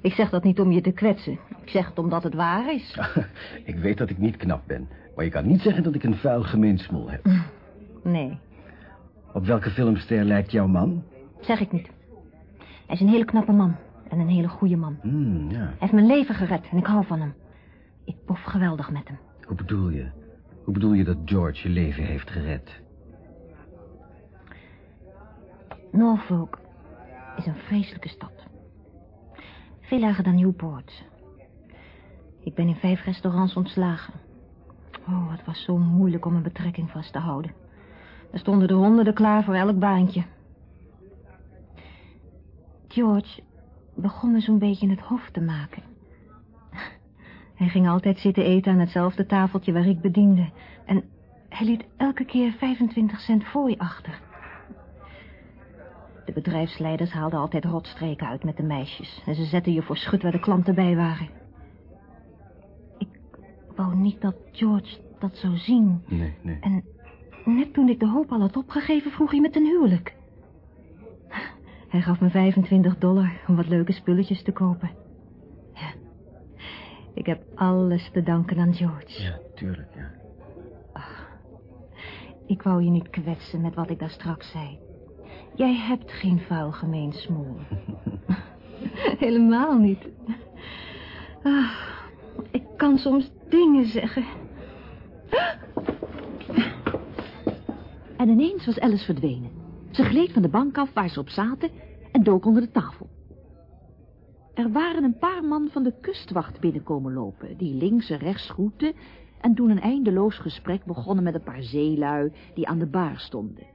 [SPEAKER 12] ik zeg dat niet om je te kwetsen. Ik zeg het omdat het waar is. (laughs)
[SPEAKER 3] ik weet dat ik niet knap ben. Maar je kan niet zeggen dat ik een vuil gemeensmoel heb.
[SPEAKER 12] Nee.
[SPEAKER 3] Op welke filmster lijkt jouw man?
[SPEAKER 12] Zeg ik niet. Hij is een hele knappe man. En een hele goede man.
[SPEAKER 3] Mm, ja.
[SPEAKER 12] Hij heeft mijn leven gered en ik hou van hem. Ik bof geweldig met hem.
[SPEAKER 3] Hoe bedoel je? Hoe bedoel je dat George je leven heeft gered?
[SPEAKER 12] Norfolk is een vreselijke stad. Veel lager dan Newport. Ik ben in vijf restaurants ontslagen. Oh, het was zo moeilijk om een betrekking vast te houden. Er stonden er honderden klaar voor elk baantje. George begon me zo'n beetje het hoofd te maken. Hij ging altijd zitten eten aan hetzelfde tafeltje waar ik bediende. En hij liet elke keer 25 cent fooi achter. De bedrijfsleiders haalden altijd rotstreken uit met de meisjes. En ze zetten je voor schut waar de klanten bij waren. Ik wou niet dat George dat zou zien.
[SPEAKER 3] Nee, nee.
[SPEAKER 12] En net toen ik de hoop al had opgegeven, vroeg hij me ten huwelijk. Hij gaf me 25 dollar om wat leuke spulletjes te kopen. Ik heb alles te danken aan George.
[SPEAKER 3] Ja, tuurlijk, ja.
[SPEAKER 12] Ach, ik wou je niet kwetsen met wat ik daar straks zei. Jij hebt geen vuil gemeen smoel. (laughs) Helemaal niet. Ah, ik kan soms dingen zeggen.
[SPEAKER 2] En ineens was Alice verdwenen. Ze gleed van de bank af waar ze op zaten en dook onder de tafel. Er waren een paar man van de kustwacht binnenkomen lopen... die links en rechts groetten... en toen een eindeloos gesprek begonnen met een paar zeelui... die aan de bar stonden.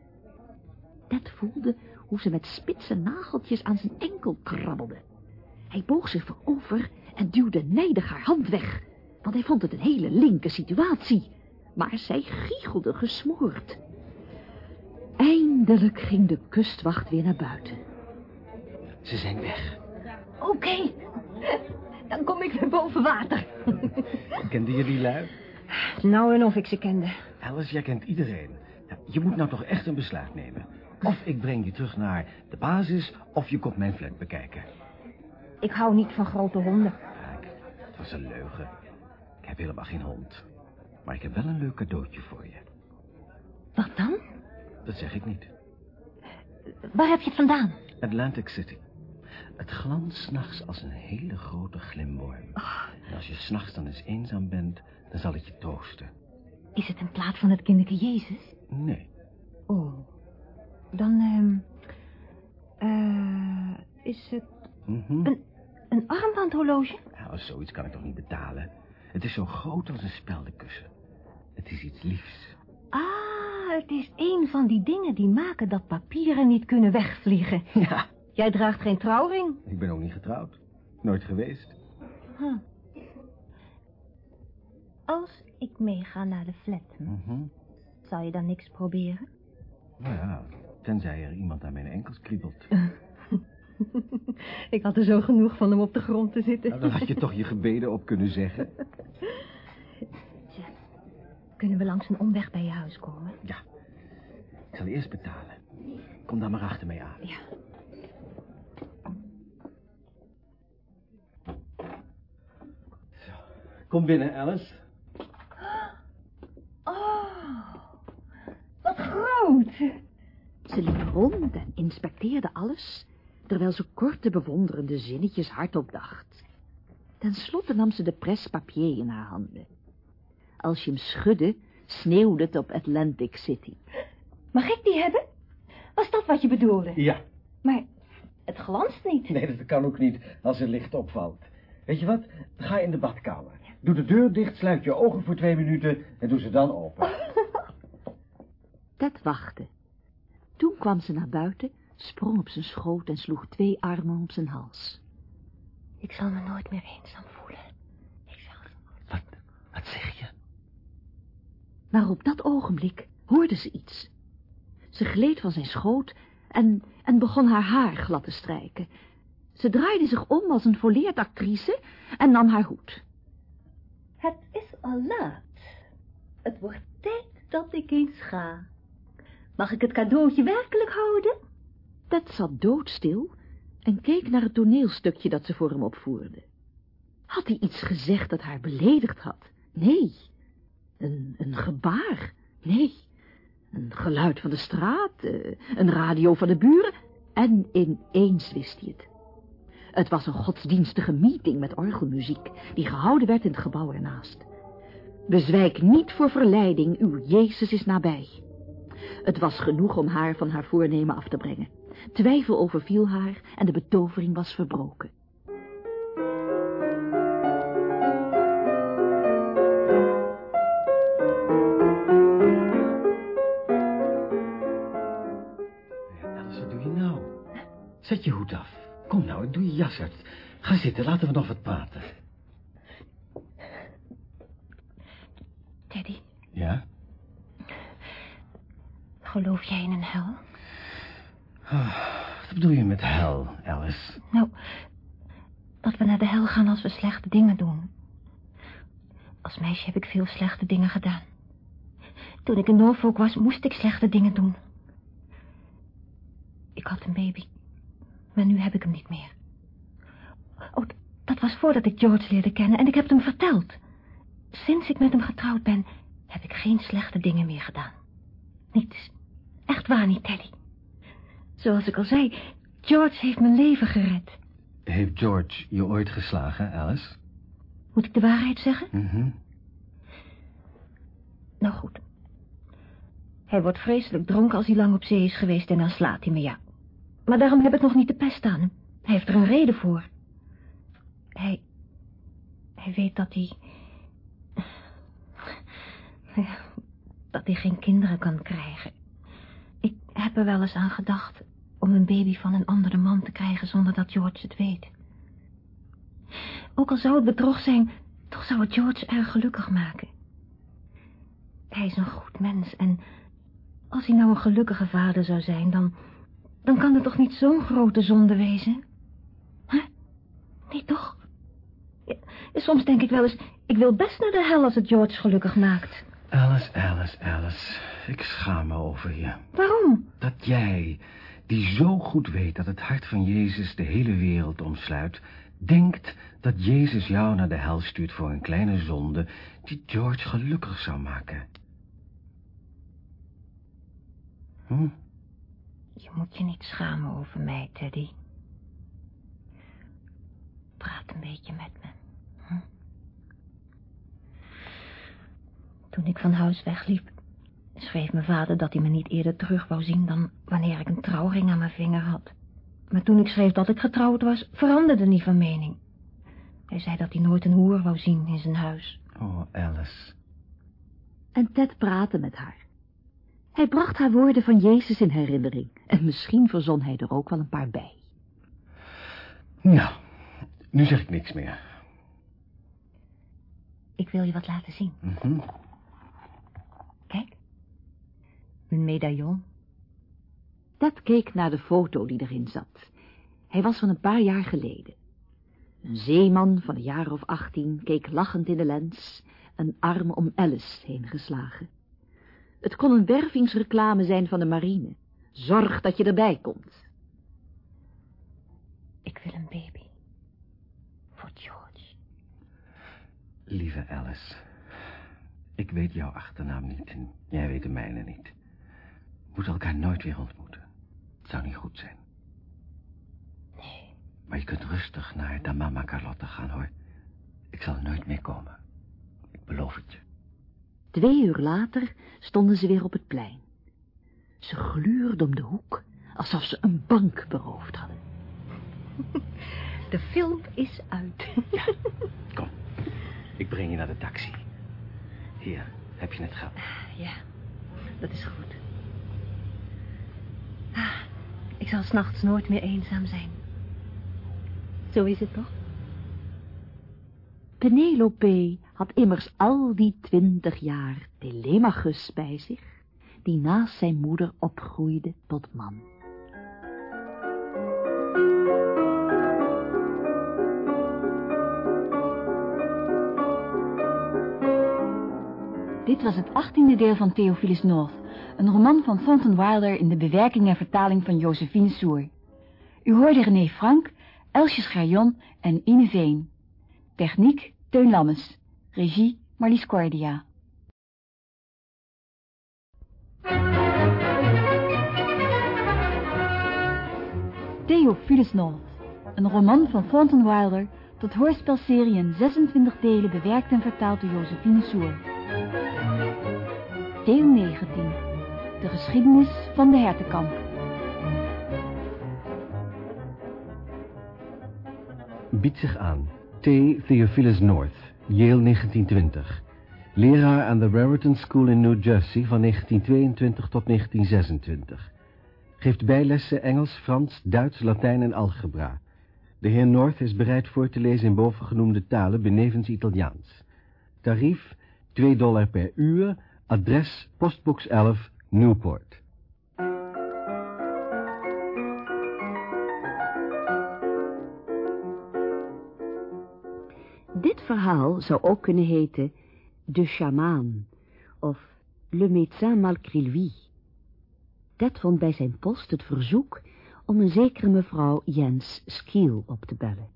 [SPEAKER 2] Ted voelde hoe ze met spitse nageltjes aan zijn enkel krabbelde. Hij boog zich voorover en duwde nijdig haar hand weg... want hij vond het een hele linker situatie. Maar zij giechelde gesmoord... Eindelijk ging de kustwacht weer naar buiten.
[SPEAKER 3] Ze zijn weg.
[SPEAKER 12] Oké, dan kom ik weer boven water.
[SPEAKER 3] Kende je die lui?
[SPEAKER 12] Nou en of ik ze kende.
[SPEAKER 3] Alice, jij kent iedereen. Ja, je moet nou toch echt een besluit nemen. Of ik breng je terug naar de basis, of je komt mijn flat bekijken.
[SPEAKER 12] Ik hou niet van grote honden.
[SPEAKER 3] Kijk, het was een leugen. Ik heb helemaal geen hond. Maar ik heb wel een leuk cadeautje voor je.
[SPEAKER 12] Wat dan?
[SPEAKER 3] Dat zeg ik niet.
[SPEAKER 12] Waar heb je het vandaan?
[SPEAKER 3] Atlantic City. Het glanst s'nachts als een hele grote glimworm. En als je s'nachts dan eens eenzaam bent, dan zal het je troosten.
[SPEAKER 12] Is het een plaat van het kinderke Jezus?
[SPEAKER 3] Nee.
[SPEAKER 12] Oh.
[SPEAKER 14] Dan, ehm... eh is het
[SPEAKER 3] Mhm.
[SPEAKER 14] een, een armbandhorloge?
[SPEAKER 3] Nou, zoiets kan ik toch niet betalen? Het is zo groot als een speldenkussen. Het is iets liefs.
[SPEAKER 14] Ah, het is een van die dingen die maken dat papieren niet kunnen wegvliegen.
[SPEAKER 3] Ja.
[SPEAKER 14] Jij draagt geen trouwring.
[SPEAKER 3] Ik ben ook niet getrouwd. Nooit geweest.
[SPEAKER 12] Huh. Als ik meega naar de flat,
[SPEAKER 3] Mhm.
[SPEAKER 12] zou je dan niks proberen?
[SPEAKER 3] Nou ja, tenzij er iemand aan mijn enkels kriebelt. (laughs)
[SPEAKER 14] ik had er zo genoeg van om op de grond te zitten.
[SPEAKER 3] Nou, dan had je toch je gebeden op kunnen zeggen. (laughs)
[SPEAKER 12] Kunnen we langs een omweg bij je huis komen?
[SPEAKER 3] Ja. Ik zal eerst betalen. Kom dan maar achter mij aan.
[SPEAKER 12] Ja.
[SPEAKER 3] Kom binnen, Alice.
[SPEAKER 14] Oh, wat groot.
[SPEAKER 2] Ze liep rond en inspecteerde alles, terwijl ze korte bewonderende zinnetjes hardop dacht. Ten slotte nam ze de prespapier in haar handen. Als je hem schudde, sneeuwde het op Atlantic City.
[SPEAKER 14] Mag ik die hebben? Was dat wat je bedoelde?
[SPEAKER 3] Ja.
[SPEAKER 14] Maar het glanst niet.
[SPEAKER 15] Nee, dat kan ook niet als er licht opvalt. Weet je wat? Ga in de badkamer. Doe de deur dicht, sluit je ogen voor twee minuten en doe ze dan open. (laughs)
[SPEAKER 2] Ted wachtte. Toen kwam ze naar buiten, sprong op zijn schoot en sloeg twee armen op zijn hals.
[SPEAKER 12] Ik zal me nooit meer eenzaam voelen.
[SPEAKER 3] Wat zeg je?
[SPEAKER 2] Maar op dat ogenblik hoorde ze iets. Ze gleed van zijn schoot en, en begon haar haar glad te strijken. Ze draaide zich om als een volleerd actrice en nam haar hoed.
[SPEAKER 12] Het is al laat. Het wordt tijd dat ik eens ga. Mag ik het cadeautje werkelijk houden?
[SPEAKER 2] Ted zat doodstil en keek naar het toneelstukje dat ze voor hem opvoerde. Had hij iets gezegd dat haar beledigd had? Nee. Een, een gebaar? Nee. Een geluid van de straat, eh, een radio van de buren. En ineens wist hij het. Het was een godsdienstige meeting met orgelmuziek, die gehouden werd in het gebouw ernaast. Bezwijk niet voor verleiding, uw Jezus is nabij. Het was genoeg om haar van haar voornemen af te brengen. Twijfel overviel haar en de betovering was verbroken.
[SPEAKER 3] Nou? Zet je hoed af. Kom nou, doe je jas uit. Ga zitten, laten we nog wat praten.
[SPEAKER 12] Teddy,
[SPEAKER 3] Ja?
[SPEAKER 12] geloof jij in een hel?
[SPEAKER 3] Ah, wat bedoel je met hel, Alice?
[SPEAKER 12] Nou, dat we naar de hel gaan als we slechte dingen doen. Als meisje heb ik veel slechte dingen gedaan. Toen ik in Norfolk was, moest ik slechte dingen doen. Ik had een baby, maar nu heb ik hem niet meer. Oh, dat was voordat ik George leerde kennen en ik heb het hem verteld. Sinds ik met hem getrouwd ben, heb ik geen slechte dingen meer gedaan. Niets. Echt waar niet, Teddy. Zoals ik al zei, George heeft mijn leven gered.
[SPEAKER 3] Heeft George je ooit geslagen, Alice?
[SPEAKER 12] Moet ik de waarheid zeggen?
[SPEAKER 3] Mhm.
[SPEAKER 12] Nou goed. Hij wordt vreselijk dronken als hij lang op zee is geweest en dan slaat hij me, ja. Maar daarom heb ik nog niet de pest aan. Hij heeft er een reden voor. Hij... Hij weet dat hij... Dat hij geen kinderen kan krijgen. Ik heb er wel eens aan gedacht om een baby van een andere man te krijgen zonder dat George het weet. Ook al zou het bedrog zijn, toch zou het George erg gelukkig maken. Hij is een goed mens en als hij nou een gelukkige vader zou zijn, dan, dan kan het toch niet zo'n grote zonde wezen? Huh? Nee, toch? Ja, soms denk ik wel eens, ik wil best naar de hel als het George gelukkig maakt.
[SPEAKER 3] Alice, Alice, Alice. Ik schaam me over je.
[SPEAKER 12] Waarom?
[SPEAKER 3] Dat jij, die zo goed weet dat het hart van Jezus de hele wereld omsluit, denkt dat Jezus jou naar de hel stuurt voor een kleine zonde die George gelukkig zou maken. Hm?
[SPEAKER 12] Je moet je niet schamen over mij, Teddy. Praat een beetje met me. Hm? Toen ik van huis wegliep,
[SPEAKER 16] schreef mijn vader dat hij me niet eerder terug wou zien dan wanneer ik een trouwring aan mijn vinger had. Maar toen ik schreef dat ik getrouwd was, veranderde hij van mening. Hij zei dat hij nooit een hoer wou zien in zijn huis.
[SPEAKER 3] Oh, Alice.
[SPEAKER 2] En Ted praatte met haar. Hij bracht haar woorden van Jezus in herinnering. En misschien verzon hij er ook wel een paar bij.
[SPEAKER 3] Nou, nu zeg ik niks meer.
[SPEAKER 16] Ik wil je wat laten zien.
[SPEAKER 3] Mhm.
[SPEAKER 16] Kijk. Mijn medaillon.
[SPEAKER 2] Ted keek naar de foto die erin zat. Hij was van een paar jaar geleden. Een zeeman van een jaar of achttien keek lachend in de lens, een arm om Alice heen geslagen. Het kon een wervingsreclame zijn van de marine. Zorg dat je erbij komt.
[SPEAKER 16] Ik wil een baby. Voor George.
[SPEAKER 3] Lieve Alice, ik weet jouw achternaam niet en jij weet de mijne niet. We moeten elkaar nooit weer ontmoeten. Het zou niet goed zijn.
[SPEAKER 16] Nee.
[SPEAKER 3] Maar je kunt rustig naar de mama Carlotta gaan, hoor. Ik zal nooit meer komen. Ik beloof het je.
[SPEAKER 2] Twee uur later stonden ze weer op het plein. Ze gluurden om de hoek, alsof ze een bank beroofd hadden. (laughs)
[SPEAKER 16] De film is uit.
[SPEAKER 3] Kom, (laughs) ik breng je naar de taxi. Hier, heb je het geld.
[SPEAKER 16] Ja, dat is goed. Ah, ik zal s'nachts nooit meer eenzaam zijn. Zo is het toch?
[SPEAKER 2] Penelope had immers al die twintig jaar Telemachus bij zich, die naast zijn moeder opgroeide tot man.
[SPEAKER 1] Dit was het achttiende deel van Theophilus North, een roman van Thornton Wilder in de bewerking en vertaling van Josephine Soer. U hoorde René Frank, Elsje Scherjon en Ine Veen. Techniek Teun Lammes. Regie Marlies Cordia. Theophilus North, een roman van Thornton Wilder, tot hoorspelserie in 26 delen bewerkt en vertaald door Josephine Soer. Deel 19. De geschiedenis van de hertenkamp.
[SPEAKER 3] Biedt zich aan. T. Theophilus North, Yale 1920. Leraar aan de Raritan School in New Jersey van 1922 tot 1926. Geeft bijlessen Engels, Frans, Duits, Latijn en algebra. De heer North is bereid voor te lezen in bovengenoemde talen benevens Italiaans. Tarief 2 dollar per uur, adres postbox 11, Newport.
[SPEAKER 2] Dit verhaal zou ook kunnen heten De Chamaan of Le Médecin Malgré lui. Ted vond bij zijn post het verzoek om een zekere mevrouw Jens Skiel op te bellen.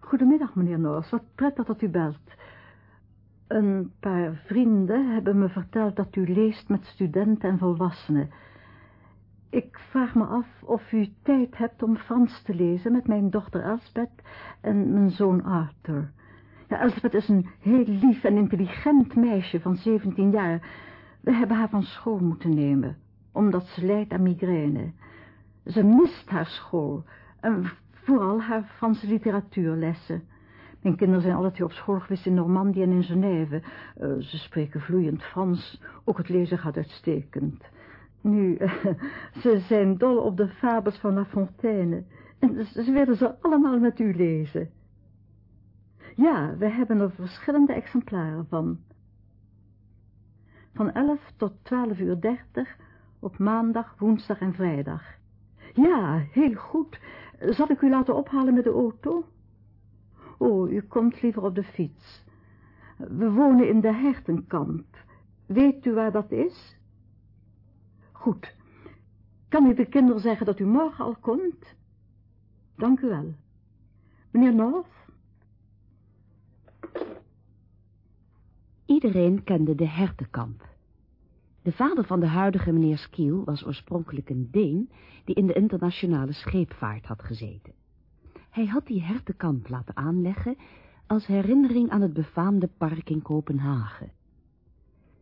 [SPEAKER 17] Goedemiddag, meneer Noors. Wat prettig dat u belt. Een paar vrienden hebben me verteld dat u leest met studenten en volwassenen. Ik vraag me af of u tijd hebt om Frans te lezen met mijn dochter Elsbeth en mijn zoon Arthur. Ja, Elsbeth is een heel lief en intelligent meisje van 17 jaar. We hebben haar van school moeten nemen, omdat ze lijdt aan migraine. Ze mist haar school en vooral haar Franse literatuurlessen. Mijn kinderen zijn alle twee op school geweest in Normandië en in Genève. Uh, ze spreken vloeiend Frans, ook het lezen gaat uitstekend. Nu, (laughs) ze zijn dol op de fabels van La Fontaine. En ze willen ze allemaal met u lezen. Ja, we hebben er verschillende exemplaren van. Van 11 tot 12 uur 30 op maandag, woensdag en vrijdag. Ja, heel goed. Zal ik u laten ophalen met de auto? Oh, u komt liever op de fiets. We wonen in de hertenkamp. Weet u waar dat is? Goed. Kan u de kinderen zeggen dat u morgen al komt? Dank u wel. Meneer North?
[SPEAKER 2] Iedereen kende de hertenkamp. De vader van de huidige meneer Skiel was oorspronkelijk een Deen die in de internationale scheepvaart had gezeten. Hij had die hertenkamp laten aanleggen als herinnering aan het befaamde park in Kopenhagen.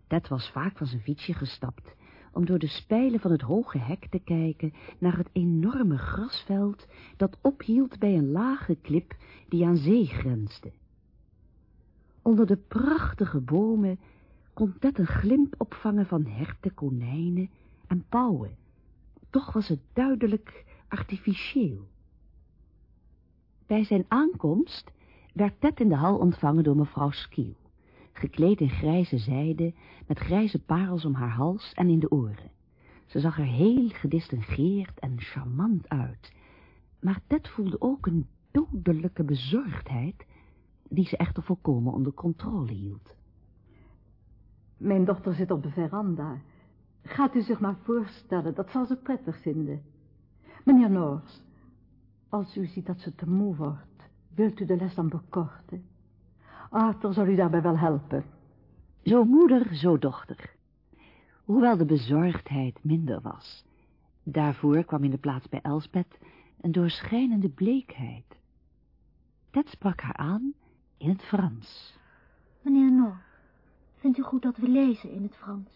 [SPEAKER 2] Ted was vaak van zijn fietsje gestapt om door de spijlen van het hoge hek te kijken naar het enorme grasveld dat ophield bij een lage klip die aan zee grensde. Onder de prachtige bomen kon Ted een glimp opvangen van herten, konijnen en pauwen. Toch was het duidelijk artificieel. Bij zijn aankomst werd Ted in de hal ontvangen door mevrouw Skiel, gekleed in grijze zijde, met grijze parels om haar hals en in de oren. Ze zag er heel gedistingeerd en charmant uit, maar Ted voelde ook een dodelijke bezorgdheid, die ze echter volkomen onder controle hield.
[SPEAKER 17] Mijn dochter zit op de veranda. Gaat u zich maar voorstellen, dat zal ze prettig vinden. Meneer Noors, als u ziet dat ze te moe wordt, wilt u de les dan bekorten? Arthur zal u daarbij wel helpen.
[SPEAKER 2] Zo moeder, zo dochter. Hoewel de bezorgdheid minder was. Daarvoor kwam in de plaats bij Elsbeth een doorschijnende bleekheid. Ted sprak haar aan in het Frans.
[SPEAKER 16] Meneer Noor, vindt u goed dat we lezen in het Frans?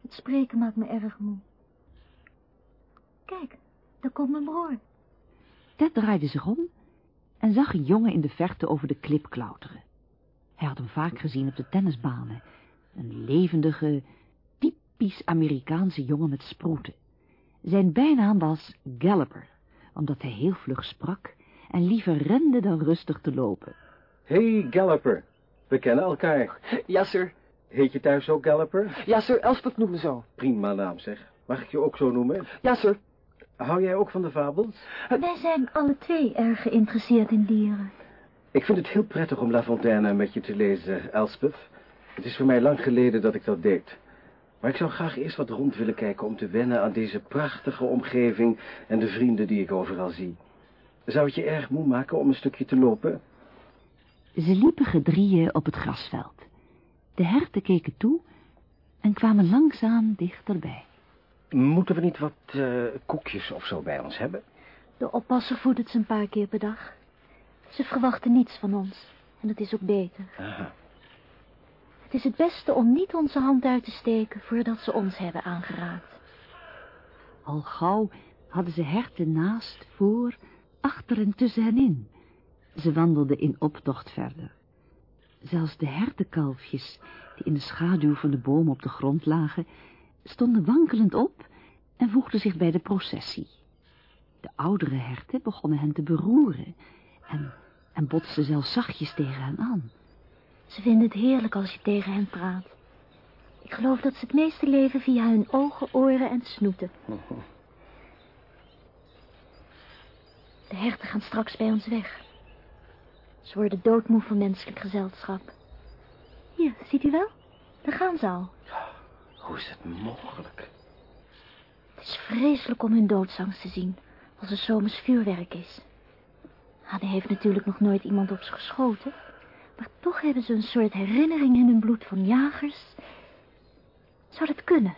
[SPEAKER 16] Het spreken maakt me erg moe. Kijk, daar komt mijn broer.
[SPEAKER 2] Ted draaide zich om en zag een jongen in de verte over de klip klauteren. Hij had hem vaak gezien op de tennisbanen. Een levendige, typisch Amerikaanse jongen met sproeten. Zijn bijnaam was Galloper, omdat hij heel vlug sprak en liever rende dan rustig te lopen.
[SPEAKER 11] Hey, Galloper. We kennen elkaar.
[SPEAKER 18] Ja, sir.
[SPEAKER 11] Heet je thuis ook Galloper?
[SPEAKER 18] Ja, sir. Elspeth noemt me zo.
[SPEAKER 11] Prima naam, zeg. Mag ik je ook zo noemen?
[SPEAKER 18] Ja, sir.
[SPEAKER 11] Hou jij ook van de fabels?
[SPEAKER 16] Wij zijn alle twee erg geïnteresseerd in dieren.
[SPEAKER 11] Ik vind het heel prettig om La Fontaine met je te lezen, Elspeth. Het is voor mij lang geleden dat ik dat deed. Maar ik zou graag eerst wat rond willen kijken om te wennen aan deze prachtige omgeving en de vrienden die ik overal zie. Zou het je erg moe maken om een stukje te lopen?
[SPEAKER 2] Ze liepen gedrieën op het grasveld. De herten keken toe en kwamen langzaam dichterbij.
[SPEAKER 3] Moeten we niet wat uh, koekjes of zo bij ons hebben?
[SPEAKER 16] De oppasser voedt het ze een paar keer per dag. Ze verwachten niets van ons. En dat is ook beter.
[SPEAKER 3] Aha.
[SPEAKER 16] Het is het beste om niet onze hand uit te steken voordat ze ons hebben aangeraakt.
[SPEAKER 2] Al gauw hadden ze herten naast, voor, achter en tussen hen in. Ze wandelden in optocht verder. Zelfs de hertenkalfjes, die in de schaduw van de boom op de grond lagen, stonden wankelend op en voegden zich bij de processie. De oudere herten begonnen hen te beroeren en, en botsten zelfs zachtjes tegen hen aan.
[SPEAKER 16] Ze vinden het heerlijk als je tegen hen praat. Ik geloof dat ze het meeste leven via hun ogen, oren en snoeten. (laughs) De herten gaan straks bij ons weg. Ze worden doodmoe van menselijk gezelschap. Hier, ziet u wel? Daar gaan ze al.
[SPEAKER 3] Hoe is het mogelijk?
[SPEAKER 16] Het is vreselijk om hun doodsangst te zien, als er zomers vuurwerk is. Ah, er heeft natuurlijk nog nooit iemand op ze geschoten, maar toch hebben ze een soort herinnering in hun bloed van jagers. Zou dat kunnen?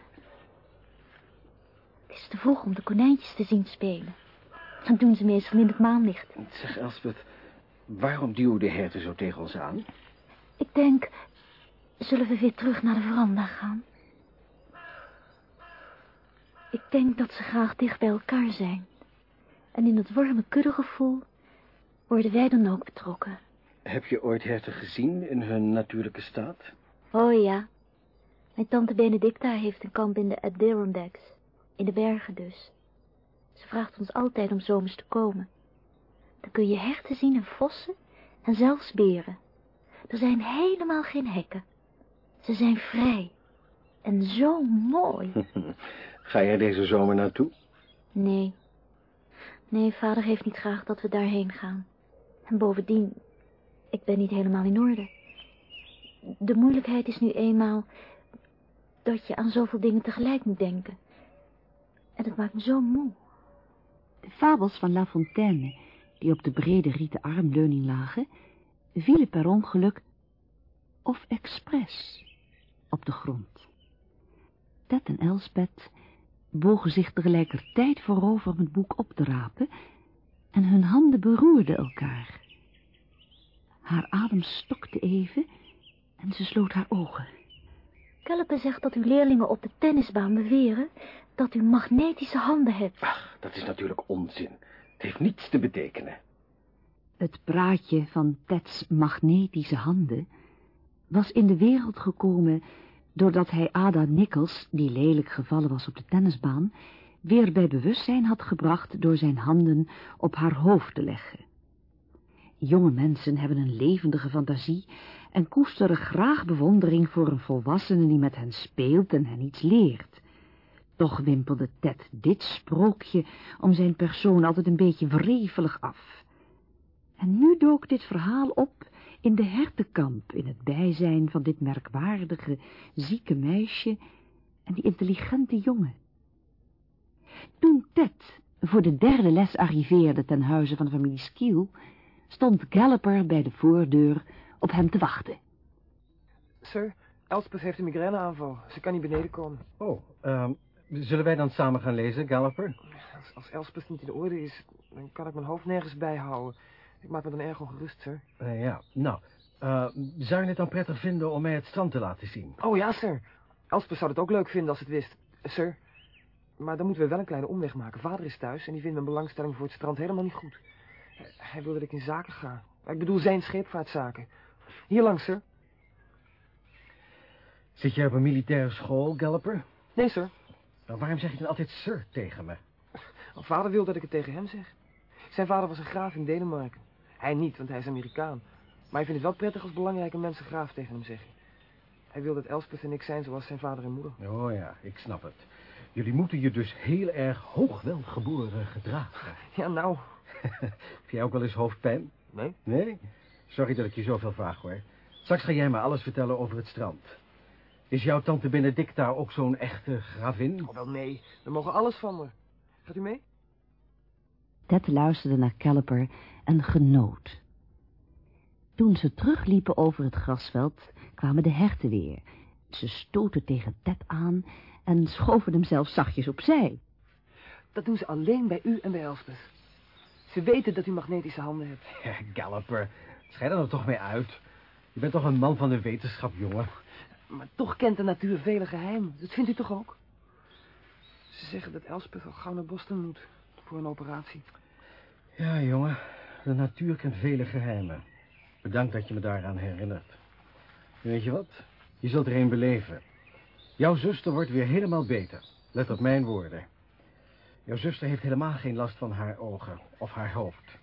[SPEAKER 16] Het is te vroeg om de konijntjes te zien spelen. Dat doen ze meestal in het maanlicht.
[SPEAKER 3] Zeg, Elspeth, waarom duwen de herten zo tegen ons aan?
[SPEAKER 16] Ik denk, zullen we weer terug naar de veranda gaan? Ik denk dat ze graag dicht bij elkaar zijn. En in dat warme kuddegevoel worden wij dan ook betrokken.
[SPEAKER 3] Heb je ooit herten gezien in hun natuurlijke staat?
[SPEAKER 16] Oh ja. Mijn tante Benedicta heeft een kamp in de Adirondacks. In de bergen dus. Ze vraagt ons altijd om zomers te komen. Dan kun je herten zien en vossen en zelfs beren. Er zijn helemaal geen hekken. Ze zijn vrij. En zo mooi. (laughs)
[SPEAKER 3] Ga jij deze zomer naartoe?
[SPEAKER 16] Nee. Nee, vader heeft niet graag dat we daarheen gaan. En bovendien, ik ben niet helemaal in orde. De moeilijkheid is nu eenmaal dat je aan zoveel dingen tegelijk moet denken. En dat maakt me zo moe.
[SPEAKER 2] De fabels van La Fontaine, die op de brede rieten armleuning lagen, vielen per ongeluk, of expres, op de grond. Ted en Elspeth bogen zich tegelijkertijd voorover om het boek op te rapen, en hun handen beroerden elkaar. Haar adem stokte even en ze sloot haar ogen.
[SPEAKER 16] Kelpe zegt dat uw leerlingen op de tennisbaan beweren dat u magnetische handen hebt.
[SPEAKER 11] Ach, dat is natuurlijk onzin. Het heeft niets te betekenen.
[SPEAKER 2] Het praatje van Ted's magnetische handen was in de wereld gekomen doordat hij Ada Nichols, die lelijk gevallen was op de tennisbaan, weer bij bewustzijn had gebracht door zijn handen op haar hoofd te leggen. Jonge mensen hebben een levendige fantasie en koesteren graag bewondering voor een volwassene die met hen speelt en hen iets leert. Toch wimpelde Ted dit sprookje om zijn persoon altijd een beetje wrevelig af. En nu dook dit verhaal op in de hertenkamp, in het bijzijn van dit merkwaardige, zieke meisje en die intelligente jongen. Toen Ted voor de derde les arriveerde ten huize van de familie Skiel, stond Galloper bij de voordeur op hem te wachten.
[SPEAKER 18] Sir, Elspeth heeft een migraineaanval. Ze kan niet beneden komen.
[SPEAKER 3] Oh, um, zullen wij dan samen gaan lezen, Galloper?
[SPEAKER 18] Als, als Elspeth niet in orde is, dan kan ik mijn hoofd nergens bijhouden. Ik maak me dan erg ongerust, sir.
[SPEAKER 3] Uh, ja, nou, uh, zou je het dan prettig vinden om mij het strand te laten zien?
[SPEAKER 18] Oh ja, sir. Elspeth zou het ook leuk vinden als het wist. sir, maar dan moeten we wel een kleine omweg maken. Vader is thuis en die vindt mijn belangstelling voor het strand helemaal niet goed. Hij wil dat ik in zaken ga. Ik bedoel zijn scheepvaartzaken. Hier langs, sir.
[SPEAKER 3] Zit jij op een militaire school, Galloper?
[SPEAKER 18] Nee, sir.
[SPEAKER 3] Nou, waarom zeg je dan altijd sir tegen me?
[SPEAKER 18] Vader wil dat ik het tegen hem zeg. Zijn vader was een graaf in Denemarken. Hij niet, want hij is Amerikaan. Maar hij vindt het wel prettig als belangrijke mensen graaf tegen hem zeggen. Hij wil dat Elspeth en ik zijn zoals zijn vader en moeder.
[SPEAKER 3] Oh ja, ik snap het. Jullie moeten je dus heel erg hoogwelgeboren gedragen.
[SPEAKER 18] Ja, nou. (laughs)
[SPEAKER 3] Heb jij ook wel eens hoofdpijn?
[SPEAKER 18] Nee.
[SPEAKER 3] Nee? Sorry dat ik je zoveel vraag, hoor. Straks ga jij me alles vertellen over het strand. Is jouw tante Benedicta ook zo'n echte gravin?
[SPEAKER 18] Oh, wel nee. We mogen alles van me. Gaat u mee?
[SPEAKER 2] Ted luisterde naar Caliper en genoot. Toen ze terugliepen over het grasveld, kwamen de herten weer. Ze stoten tegen Ted aan en schoven hem zelfs zachtjes opzij.
[SPEAKER 18] Dat doen ze alleen bij u en bij Elspeth. Ze weten dat u magnetische handen hebt.
[SPEAKER 3] Ja, (laughs) Galloper, schijt er toch mee uit. Je bent toch een man van de wetenschap, jongen.
[SPEAKER 18] Maar toch kent de natuur vele geheimen. Dat vindt u toch ook? Ze zeggen dat Elspeth al gauw naar Boston moet voor een operatie.
[SPEAKER 3] Ja, jongen. De natuur kent vele geheimen. Bedankt dat je me daaraan herinnert. Weet je wat? Je zult er een beleven. Jouw zuster wordt weer helemaal beter. Let op mijn woorden. Jouw zuster heeft helemaal geen last van haar ogen of haar hoofd.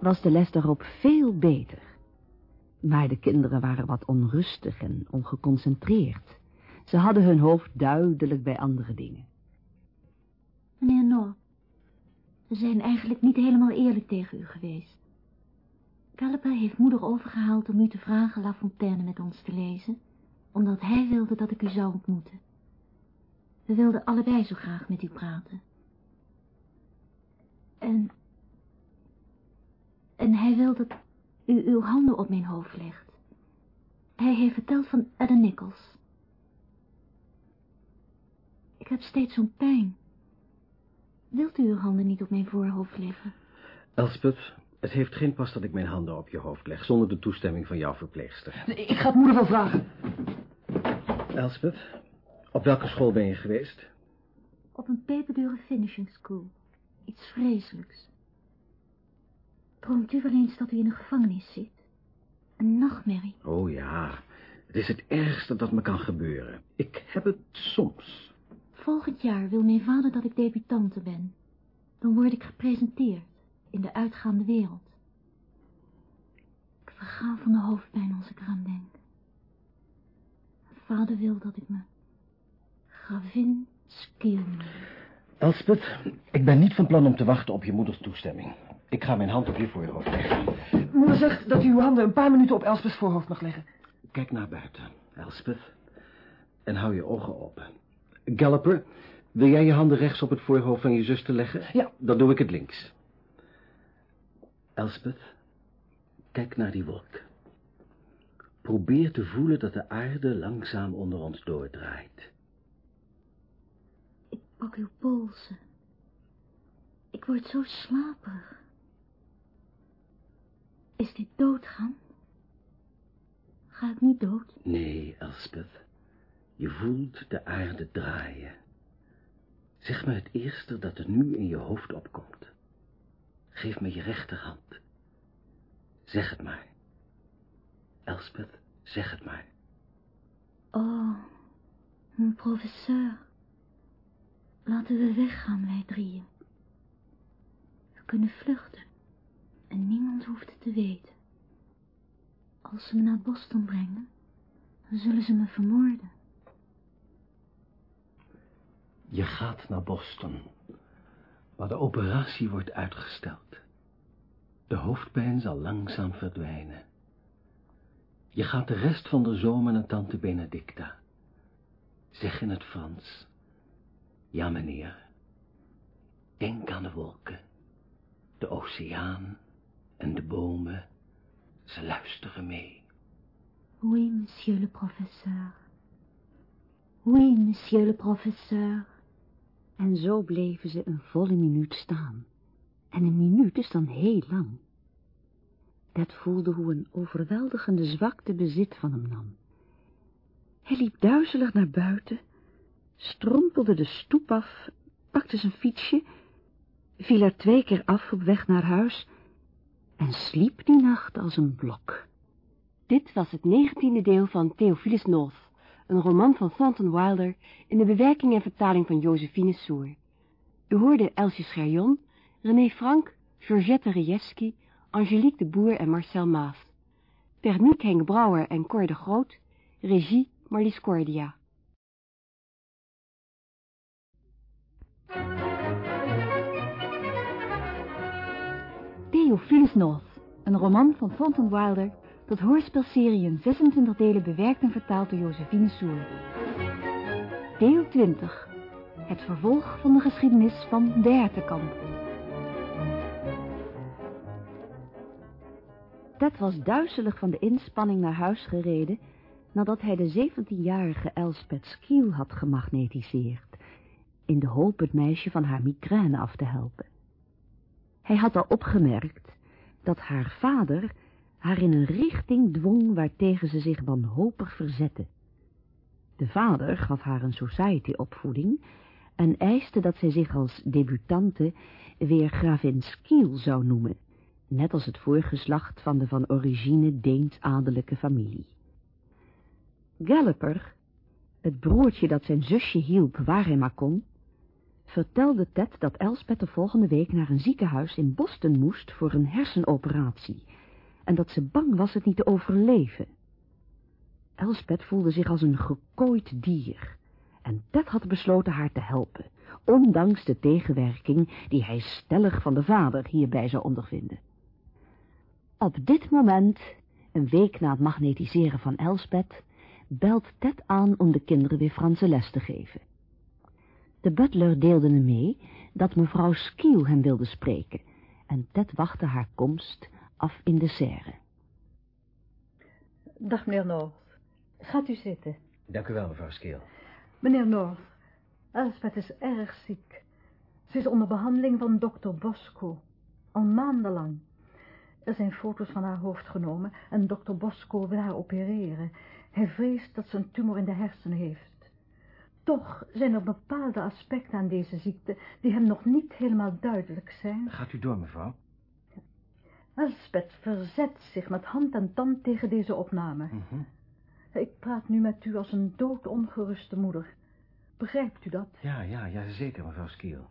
[SPEAKER 2] Was de les daarop veel beter. Maar de kinderen waren wat onrustig en ongeconcentreerd. Ze hadden hun hoofd duidelijk bij andere dingen.
[SPEAKER 16] Meneer Noor, we zijn eigenlijk niet helemaal eerlijk tegen u geweest. Caliper heeft moeder overgehaald om u te vragen La Fontaine met ons te lezen, omdat hij wilde dat ik u zou ontmoeten. We wilden allebei zo graag met u praten. En... En hij wil dat u uw handen op mijn hoofd legt. Hij heeft verteld van Adam Nichols. Ik heb steeds zo'n pijn. Wilt u uw handen niet op mijn voorhoofd leggen?
[SPEAKER 3] Elspeth, het heeft geen pas dat ik mijn handen op je hoofd leg... zonder de toestemming van jouw verpleegster.
[SPEAKER 18] Nee, ik ga het moeder wel vragen.
[SPEAKER 3] Elspeth, op welke school ben je geweest?
[SPEAKER 16] Op een peperdure finishing school. Iets vreselijks. Droomt u wel eens dat u in een gevangenis zit? Een nachtmerrie.
[SPEAKER 3] Oh ja, het is het ergste dat me kan gebeuren. Ik heb het soms.
[SPEAKER 16] Volgend jaar wil mijn vader dat ik debutante ben. Dan word ik gepresenteerd in de uitgaande wereld. Ik verga van de hoofdpijn als ik eraan denk. Vader wil dat ik me gravin Skiel.
[SPEAKER 3] Elspeth, ik ben niet van plan om te wachten op je moeders toestemming. Ik ga mijn hand op je voorhoofd leggen.
[SPEAKER 18] Moeder zegt dat u uw handen een paar minuten op Elspeth's voorhoofd mag leggen.
[SPEAKER 3] Kijk naar buiten, Elspeth. En hou je ogen open. Galloper, wil jij je handen rechts op het voorhoofd van je zuster leggen?
[SPEAKER 18] Ja.
[SPEAKER 3] Dan doe ik het links. Elspeth, kijk naar die wolk. Probeer te voelen dat de aarde langzaam onder ons doordraait.
[SPEAKER 16] Ik pak uw polsen. Ik word zo slaperig. Is dit doodgaan? Ga ik nu dood?
[SPEAKER 3] Nee, Elspeth. Je voelt de aarde draaien. Zeg me het eerste dat er nu in je hoofd opkomt. Geef me je rechterhand. Zeg het maar. Elspeth, zeg het maar.
[SPEAKER 16] Oh, mijn professeur. Laten we weggaan, wij drieën. We kunnen vluchten. En niemand hoeft het te weten. Als ze me naar Boston brengen, dan zullen ze me vermoorden.
[SPEAKER 3] Je gaat naar Boston, maar de operatie wordt uitgesteld. De hoofdpijn zal langzaam verdwijnen. Je gaat de rest van de zomer naar tante Benedicta. Zeg in het Frans. Ja, meneer. Denk aan de wolken, de oceaan en de bomen. Ze luisteren mee.
[SPEAKER 16] Oui, monsieur le professeur. Oui, monsieur le professeur.
[SPEAKER 2] En zo bleven ze een volle minuut staan. En een minuut is dan heel lang. Ted voelde hoe een overweldigende zwakte bezit van hem nam. Hij liep duizelig naar buiten, strompelde de stoep af, pakte zijn fietsje, viel er twee keer af op weg naar huis en sliep die nacht als een blok.
[SPEAKER 19] Dit was het negentiende deel van Theophilus North, een roman van Thornton Wilder in de bewerking en vertaling van Josephine Soer. U hoorde Elsje Scherjon, René Frank, Georgette Rejewski, Angelique de Boer en Marcel Maas. Techniek Henk Brouwer en Cor de Groot, regie Marlies Cordia.
[SPEAKER 1] Theophilus North, een roman van Thornton Wilder, tot hoorspelserie in 26 delen bewerkt en vertaald door Josephine Soer. Deel 20. Het vervolg van de geschiedenis van de Hertenkamp.
[SPEAKER 2] Ted was duizelig van de inspanning naar huis gereden nadat hij de 17-jarige Elspeth Skiel had gemagnetiseerd, in de hoop het meisje van haar migraine af te helpen. Hij had al opgemerkt dat haar vader haar in een richting dwong waartegen ze zich wanhopig verzette. De vader gaf haar een society-opvoeding en eiste dat zij zich als debutante weer gravin Skiel zou noemen, net als het voorgeslacht van de van origine Deens-adellijke familie. Galloper, het broertje dat zijn zusje hielp waar hij maar kon, vertelde Ted dat Elspeth de volgende week naar een ziekenhuis in Boston moest voor een hersenoperatie en dat ze bang was het niet te overleven. Elspeth voelde zich als een gekooid dier en Ted had besloten haar te helpen, ondanks de tegenwerking die hij stellig van de vader hierbij zou ondervinden. Op dit moment, een week na het magnetiseren van Elspeth, belt Ted aan om de kinderen weer Franse les te geven. De butler deelde hem mee dat mevrouw Skiel hem wilde spreken en Ted wachtte haar komst af in de serre.
[SPEAKER 17] Dag, meneer North. Gaat u zitten.
[SPEAKER 3] Dank u wel, mevrouw Skiel.
[SPEAKER 17] Meneer North, Elspeth is erg ziek. Ze is onder behandeling van dokter Bosco. Al maandenlang. Er zijn foto's van haar hoofd genomen en dokter Bosco wil haar opereren. Hij vreest dat ze een tumor in de hersenen heeft. Toch zijn er bepaalde aspecten aan deze ziekte die hem nog niet helemaal duidelijk zijn.
[SPEAKER 3] Gaat u door, mevrouw.
[SPEAKER 17] Elspeth verzet zich met hand en tand tegen deze opname.
[SPEAKER 3] Mhm.
[SPEAKER 17] Ik praat nu met u als een doodongeruste moeder. Begrijpt u dat?
[SPEAKER 3] Ja, ja, ja, zeker, mevrouw Skiel.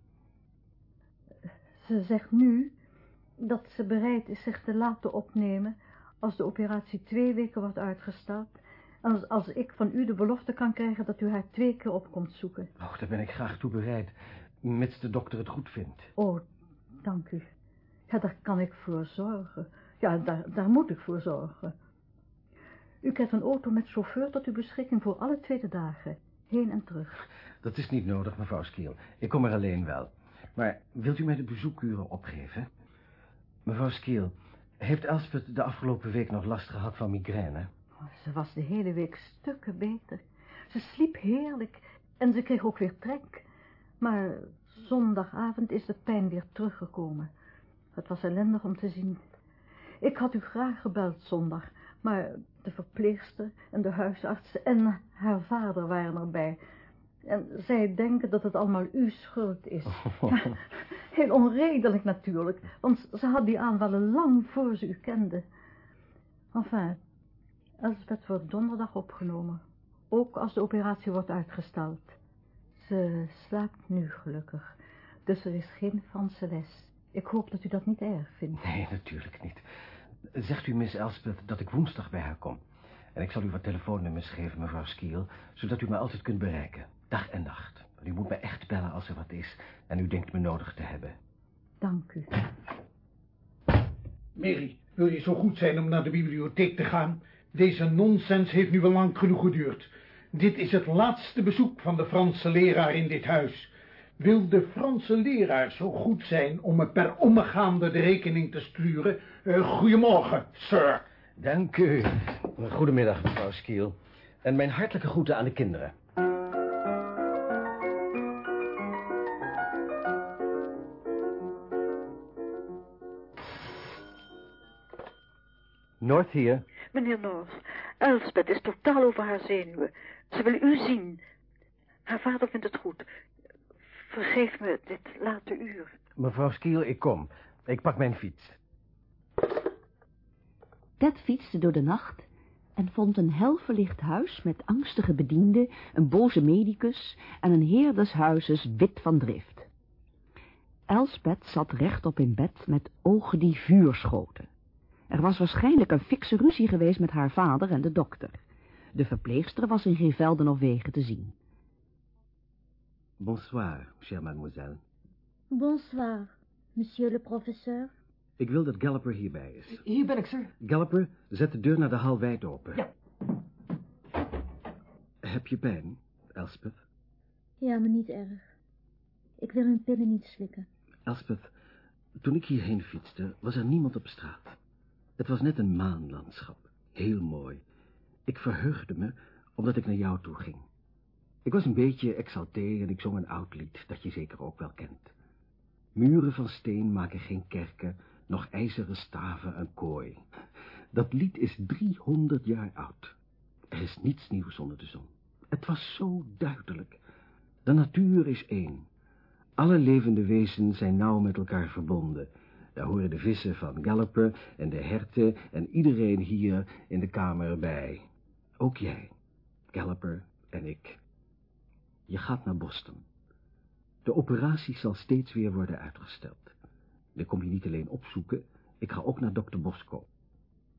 [SPEAKER 17] Ze zegt nu dat ze bereid is zich te laten opnemen als de operatie twee weken wordt uitgesteld. Als, als ik van u de belofte kan krijgen dat u haar twee keer op komt zoeken.
[SPEAKER 3] Och, daar ben ik graag toe bereid, mits de dokter het goed vindt.
[SPEAKER 17] Oh, dank u. Ja, daar kan ik voor zorgen. Ja, daar, daar moet ik voor zorgen. U krijgt een auto met chauffeur tot uw beschikking voor alle tweede dagen. Heen en terug.
[SPEAKER 3] Dat is niet nodig, mevrouw Skiel. Ik kom er alleen wel. Maar wilt u mij de bezoekuren opgeven? Mevrouw Skiel, heeft Elspeth de afgelopen week nog last gehad van migraine?
[SPEAKER 17] Ze was de hele week stukken beter. Ze sliep heerlijk en ze kreeg ook weer trek. Maar zondagavond is de pijn weer teruggekomen. Het was ellendig om te zien. Ik had u graag gebeld zondag, maar de verpleegster en de huisarts en haar vader waren erbij. En zij denken dat het allemaal uw schuld is. (laughs) Ja, heel onredelijk natuurlijk, want ze had die aanvallen lang voor ze u kende. Enfin, Elsbeth wordt donderdag opgenomen, ook als de operatie wordt uitgesteld. Ze slaapt nu gelukkig, dus er is geen Franse les. Ik hoop dat u dat niet erg vindt.
[SPEAKER 3] Nee, natuurlijk niet. Zegt u, Miss Elspeth, dat ik woensdag bij haar kom. En ik zal u wat telefoonnummers geven, mevrouw Skiel, zodat u me altijd kunt bereiken. Dag en nacht. U moet me echt bellen als er wat is en u denkt me nodig te hebben.
[SPEAKER 17] Dank u.
[SPEAKER 20] Mary, wil je zo goed zijn om naar de bibliotheek te gaan? Deze nonsens heeft nu wel lang genoeg geduurd. Dit is het laatste bezoek van de Franse leraar in dit huis. Wil de Franse leraar zo goed zijn om me per omgaande de rekening te sturen? Uh, goedemorgen, sir.
[SPEAKER 3] Dank u. Goedemiddag, mevrouw Skiel. En mijn hartelijke groeten aan de kinderen. North hier.
[SPEAKER 21] Meneer North, Elspeth is totaal over haar zenuwen. Ze wil u zien. Haar vader vindt het goed. Vergeef me dit late uur.
[SPEAKER 3] Mevrouw Skiel, ik kom. Ik pak mijn fiets.
[SPEAKER 2] Ted fietste door de nacht en vond een helverlicht huis met angstige bedienden, een boze medicus en een heer des huizes wit van drift. Elspeth zat rechtop in bed met ogen die vuur schoten. Er was waarschijnlijk een fikse ruzie geweest met haar vader en de dokter. De verpleegster was in geen velden of wegen te zien.
[SPEAKER 3] Bonsoir, chère mademoiselle.
[SPEAKER 22] Bonsoir, monsieur le professeur.
[SPEAKER 3] Ik wil dat Galloper hierbij is.
[SPEAKER 18] Hier ben ik, sir.
[SPEAKER 3] Galloper, zet de deur naar de hal wijd open.
[SPEAKER 18] Ja.
[SPEAKER 3] Heb je pijn, Elspeth?
[SPEAKER 22] Ja, maar niet erg. Ik wil hun pillen niet slikken.
[SPEAKER 3] Elspeth, toen ik hierheen fietste, was er niemand op straat. Het was net een maanlandschap. Heel mooi. Ik verheugde me, omdat ik naar jou toe ging. Ik was een beetje exalté en ik zong een oud lied, dat je zeker ook wel kent. Muren van steen maken geen kerken, nog ijzeren staven een kooi. Dat lied is driehonderd jaar oud. Er is niets nieuws onder de zon. Het was zo duidelijk. De natuur is één. Alle levende wezens zijn nauw met elkaar verbonden. Daar horen de vissen van Galloper en de herten en iedereen hier in de kamer bij. Ook jij, Galloper en ik. Je gaat naar Boston. De operatie zal steeds weer worden uitgesteld. Dan kom je niet alleen opzoeken, ik ga ook naar dokter Bosco.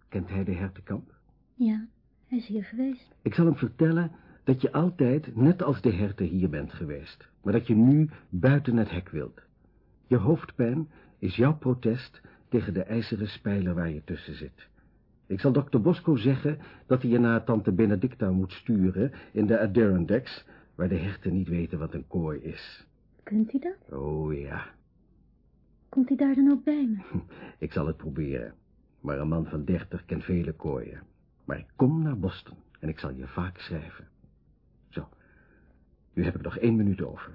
[SPEAKER 3] Kent hij de hertenkamp?
[SPEAKER 22] Ja, hij is hier geweest.
[SPEAKER 3] Ik zal hem vertellen dat je altijd, net als de herten, hier bent geweest. Maar dat je nu buiten het hek wilt. Je hoofdpijn is jouw protest tegen de ijzeren spijler waar je tussen zit. Ik zal dokter Bosco zeggen dat hij je naar tante Benedicta moet sturen in de Adirondacks, waar de herten niet weten wat een kooi is.
[SPEAKER 22] Kunt u dat?
[SPEAKER 3] Oh ja.
[SPEAKER 22] Komt hij daar dan ook bij me? (laughs)
[SPEAKER 3] Ik zal het proberen. Maar een man van dertig kent vele kooien. Maar ik kom naar Boston en ik zal je vaak schrijven. Zo, nu heb ik nog één minuut over.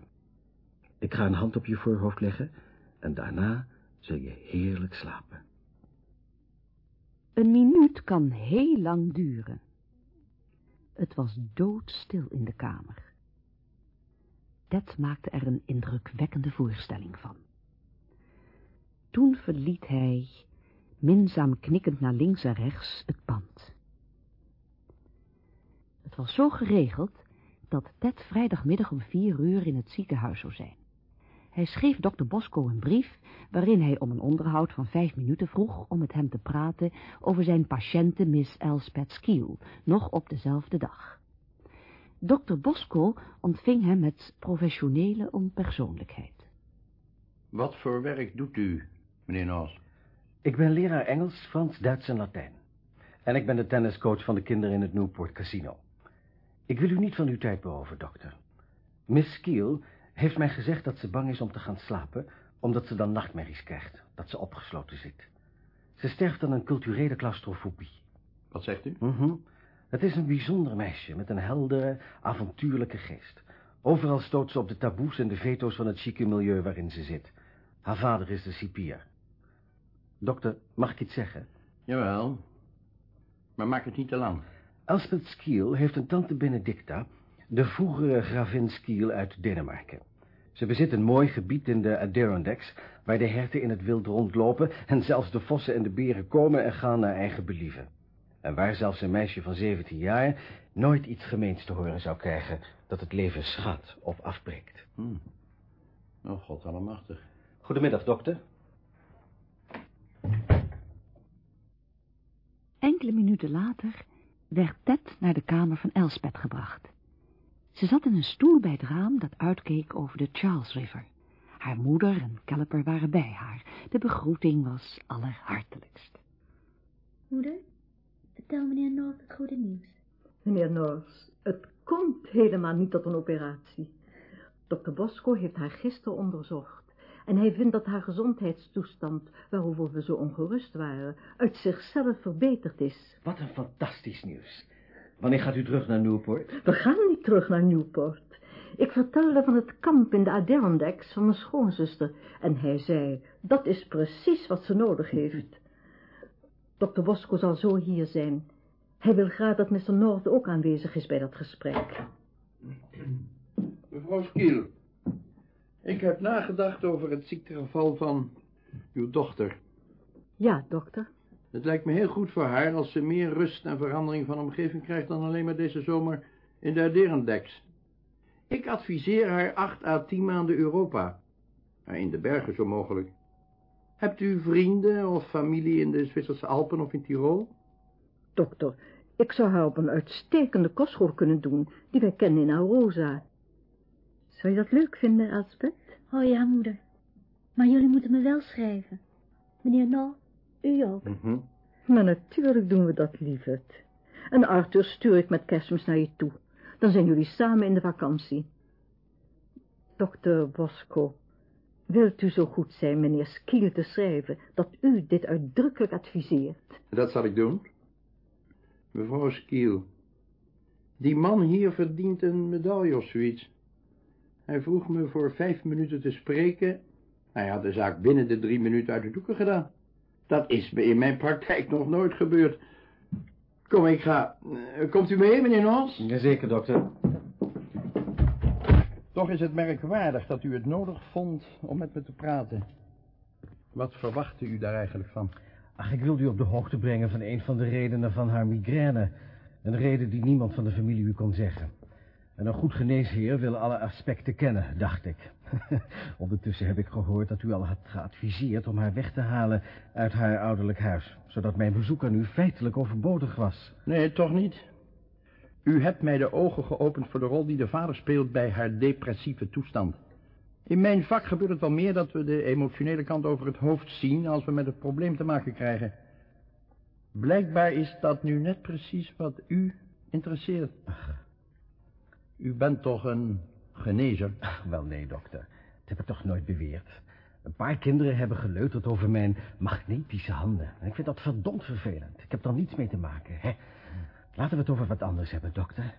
[SPEAKER 3] Ik ga een hand op je voorhoofd leggen en daarna zul je heerlijk slapen.
[SPEAKER 2] Een minuut kan heel lang duren. Het was doodstil in de kamer. Ted maakte er een indrukwekkende voorstelling van. Toen verliet hij, minzaam knikkend naar links en rechts, het pand. Het was zo geregeld dat Ted vrijdagmiddag om vier uur in het ziekenhuis zou zijn. Hij schreef dokter Bosco een brief waarin hij om een onderhoud van vijf minuten vroeg om met hem te praten over zijn patiënte Miss Elspeth Skiel, nog op dezelfde dag. Dokter Bosco ontving hem met professionele onpersoonlijkheid.
[SPEAKER 7] Wat voor werk doet u, meneer Noos?
[SPEAKER 3] Ik ben leraar Engels, Frans, Duits en Latijn. En ik ben de tenniscoach van de kinderen in het Newport Casino. Ik wil u niet van uw tijd beroven, dokter. Miss Skiel heeft mij gezegd dat ze bang is om te gaan slapen, omdat ze dan nachtmerries krijgt, dat ze opgesloten zit. Ze sterft aan een culturele claustrofobie.
[SPEAKER 7] Wat zegt u?
[SPEAKER 3] Mm Het is een bijzonder meisje met een heldere, avontuurlijke geest. Overal stoot ze op de taboes en de veto's van het chique milieu waarin ze zit. Haar vader is de cipier. Dokter, mag ik iets zeggen?
[SPEAKER 7] Jawel, maar maak het niet te lang.
[SPEAKER 3] Elspeth Skiel heeft een tante Benedicta, de vroegere gravin Skiel uit Denemarken. Ze bezit een mooi gebied in de Adirondacks, waar de herten in het wild rondlopen en zelfs de vossen en de beren komen en gaan naar eigen believen. En waar zelfs een meisje van 17 jaar nooit iets gemeens te horen zou krijgen dat het leven schat of afbreekt.
[SPEAKER 7] Hmm. Oh, god allemachtig.
[SPEAKER 3] Goedemiddag, dokter.
[SPEAKER 2] Enkele minuten later werd Ted naar de kamer van Elspeth gebracht. Ze zat in een stoel bij het raam dat uitkeek over de Charles River. Haar moeder en Caliper waren bij haar. De begroeting was allerhartelijkst.
[SPEAKER 22] Moeder, vertel meneer North het goede nieuws.
[SPEAKER 17] Meneer North, het komt helemaal niet tot een operatie. Dokter Bosco heeft haar gisteren onderzocht. En hij vindt dat haar gezondheidstoestand, waarover we zo ongerust waren, uit zichzelf verbeterd is.
[SPEAKER 3] Wat een fantastisch nieuws. Wanneer gaat u terug naar Newport?
[SPEAKER 17] We gaan niet terug naar Newport. Ik vertelde van het kamp in de Adirondacks van mijn schoonzuster. En hij zei, dat is precies wat ze nodig heeft. Dokter Bosco zal zo hier zijn. Hij wil graag dat Mr. North ook aanwezig is bij dat gesprek.
[SPEAKER 7] Mevrouw Skiel, ik heb nagedacht over het ziektegeval van uw dochter.
[SPEAKER 17] Ja, dokter.
[SPEAKER 7] Het lijkt me heel goed voor haar als ze meer rust en verandering van omgeving krijgt dan alleen maar deze zomer in de Adirondacks. Ik adviseer haar acht à tien maanden Europa. In de bergen zo mogelijk. Hebt u vrienden of familie in de Zwitserse Alpen of in Tirol?
[SPEAKER 17] Dokter, ik zou haar op een uitstekende kostschool kunnen doen, die wij kennen in Arosa. Zou je dat leuk vinden, Elspeth?
[SPEAKER 22] Oh ja, moeder. Maar jullie moeten me wel schrijven. Meneer Nol, u ook.
[SPEAKER 7] Mhm.
[SPEAKER 17] Maar natuurlijk doen we dat, lieverd. En Arthur stuur ik met kerstmis naar je toe. Dan zijn jullie samen in de vakantie. Dokter Bosco, wilt u zo goed zijn meneer Skiel te schrijven dat u dit uitdrukkelijk adviseert?
[SPEAKER 7] Dat zal ik doen. Mevrouw Skiel, die man hier verdient een medaille of zoiets. Hij vroeg me voor vijf minuten te spreken. Hij had de zaak binnen de drie minuten uit de doeken gedaan. Dat is me in mijn praktijk nog nooit gebeurd. Kom, ik ga. Eh, Komt u mee, meneer Nons?
[SPEAKER 3] Jazeker, dokter.
[SPEAKER 7] Toch is het merkwaardig dat u het nodig vond om met me te praten. Wat verwachtte u daar eigenlijk van?
[SPEAKER 3] Ach, ik wilde u op de hoogte brengen van een van de redenen van haar migraine. Een reden die niemand van de familie u kon zeggen. En een goed geneesheer wil alle aspecten kennen, dacht ik. (laughs) Ondertussen heb ik gehoord dat u al had geadviseerd om haar weg te halen uit haar ouderlijk huis. Zodat mijn bezoek aan u feitelijk overbodig was.
[SPEAKER 7] Nee, toch niet. U hebt mij de ogen geopend voor de rol die de vader speelt bij haar depressieve toestand. In mijn vak gebeurt het wel meer dat we de emotionele kant over het hoofd zien als we met het probleem te maken krijgen. Blijkbaar is dat nu net precies wat u interesseert. U bent toch een genezer?
[SPEAKER 3] Ach, wel nee, dokter. Dat heb ik toch nooit beweerd. Een paar kinderen hebben geleuterd over mijn magnetische handen. En ik vind dat verdomd vervelend. Ik heb er niets mee te maken, hè. Laten we het over wat anders hebben, dokter.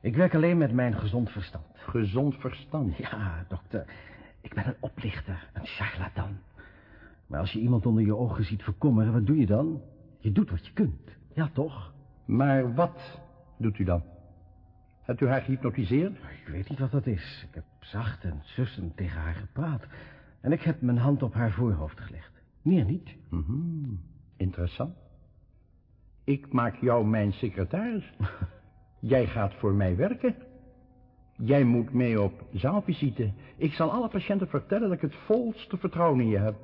[SPEAKER 3] Ik werk alleen met mijn gezond verstand.
[SPEAKER 7] Gezond verstand?
[SPEAKER 3] Ja, dokter. Ik ben een oplichter, een charlatan. Maar als je iemand onder je ogen ziet verkommeren, wat doe je dan? Je doet wat je kunt. Ja, toch?
[SPEAKER 7] Maar wat doet u dan? Hebt u haar gehypnotiseerd?
[SPEAKER 3] Ik weet niet wat dat is. Ik heb zacht en sussend tegen haar gepraat. En ik heb mijn hand op haar voorhoofd gelegd. Meer niet.
[SPEAKER 7] Mhm. Interessant. Ik maak jou mijn secretaris. (laughs) Jij gaat voor mij werken. Jij moet mee op zaalvisite. Ik zal alle patiënten vertellen dat ik het volste vertrouwen in je heb.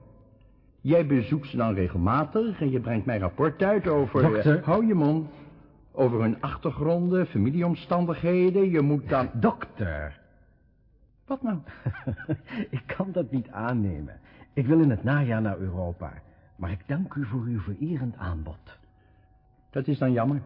[SPEAKER 7] Jij bezoekt ze dan regelmatig en je brengt mij rapport uit over...
[SPEAKER 3] Dokter.
[SPEAKER 7] Eh, hou je mond. Over hun achtergronden, familieomstandigheden. Je moet dan... (laughs)
[SPEAKER 3] Dokter.
[SPEAKER 7] Wat nou? (laughs)
[SPEAKER 3] ik kan dat niet aannemen. Ik wil in het najaar naar Europa. Maar ik dank u voor uw vererend aanbod.
[SPEAKER 7] Dat is dan jammer.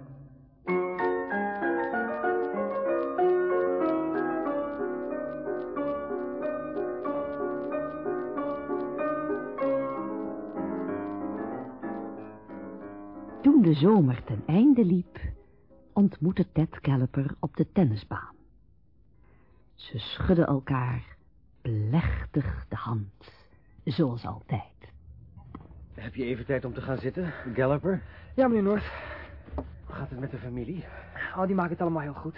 [SPEAKER 2] Toen de zomer ten einde liep, ontmoette Ted Caliper op de tennisbaan. Ze schudden elkaar plechtig de hand, zoals altijd.
[SPEAKER 3] Heb je even tijd om te gaan zitten, Galloper?
[SPEAKER 18] Ja, meneer Noord.
[SPEAKER 3] Hoe gaat het met de familie?
[SPEAKER 18] Oh, die maken het allemaal heel goed.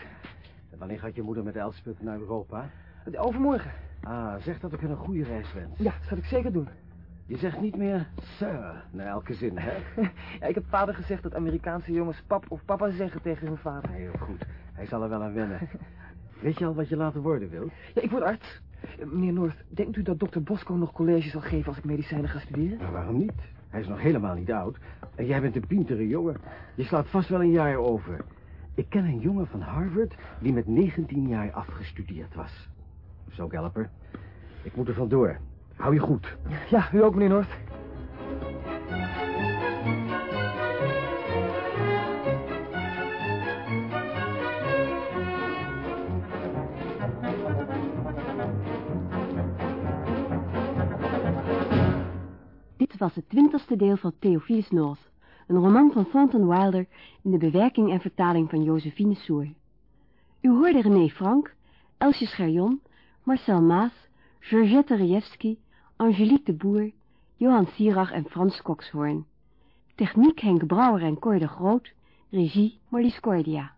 [SPEAKER 3] En wanneer gaat je moeder met Elspeth naar Europa?
[SPEAKER 18] Overmorgen.
[SPEAKER 3] Ah, zeg dat ik hun een goede reis wens.
[SPEAKER 18] Ja, dat zal ik zeker doen.
[SPEAKER 3] Je zegt niet meer sir naar elke zin, hè? (laughs)
[SPEAKER 18] ja, ik heb vader gezegd dat Amerikaanse jongens pap of papa zeggen tegen hun vader.
[SPEAKER 3] Heel goed. Hij zal er wel aan wennen. (laughs) Weet je al wat je later worden wilt?
[SPEAKER 18] Ja, ik word arts. Meneer Noord, denkt u dat dokter Bosco nog college zal geven als ik medicijnen ga studeren?
[SPEAKER 3] Maar waarom niet? Hij is nog helemaal niet oud. En jij bent een pintere jongen. Je slaat vast wel een jaar over. Ik ken een jongen van Harvard die met 19 jaar afgestudeerd was. Zo, Galloper. Ik moet er vandoor. Hou je goed.
[SPEAKER 18] Ja, u ook, meneer Noord.
[SPEAKER 1] Dit was het twintigste deel van Theophilus North, een roman van Thornton Wilder in de bewerking en vertaling van Josephine Soer. U hoorde René Frank, Elsje Scherjon, Marcel Maas, Georgette Rejewski, Angelique de Boer, Johan Sierach en Frans Kokshoorn. Techniek Henk Brouwer en Cor de Groot, regie Marlies Cordia.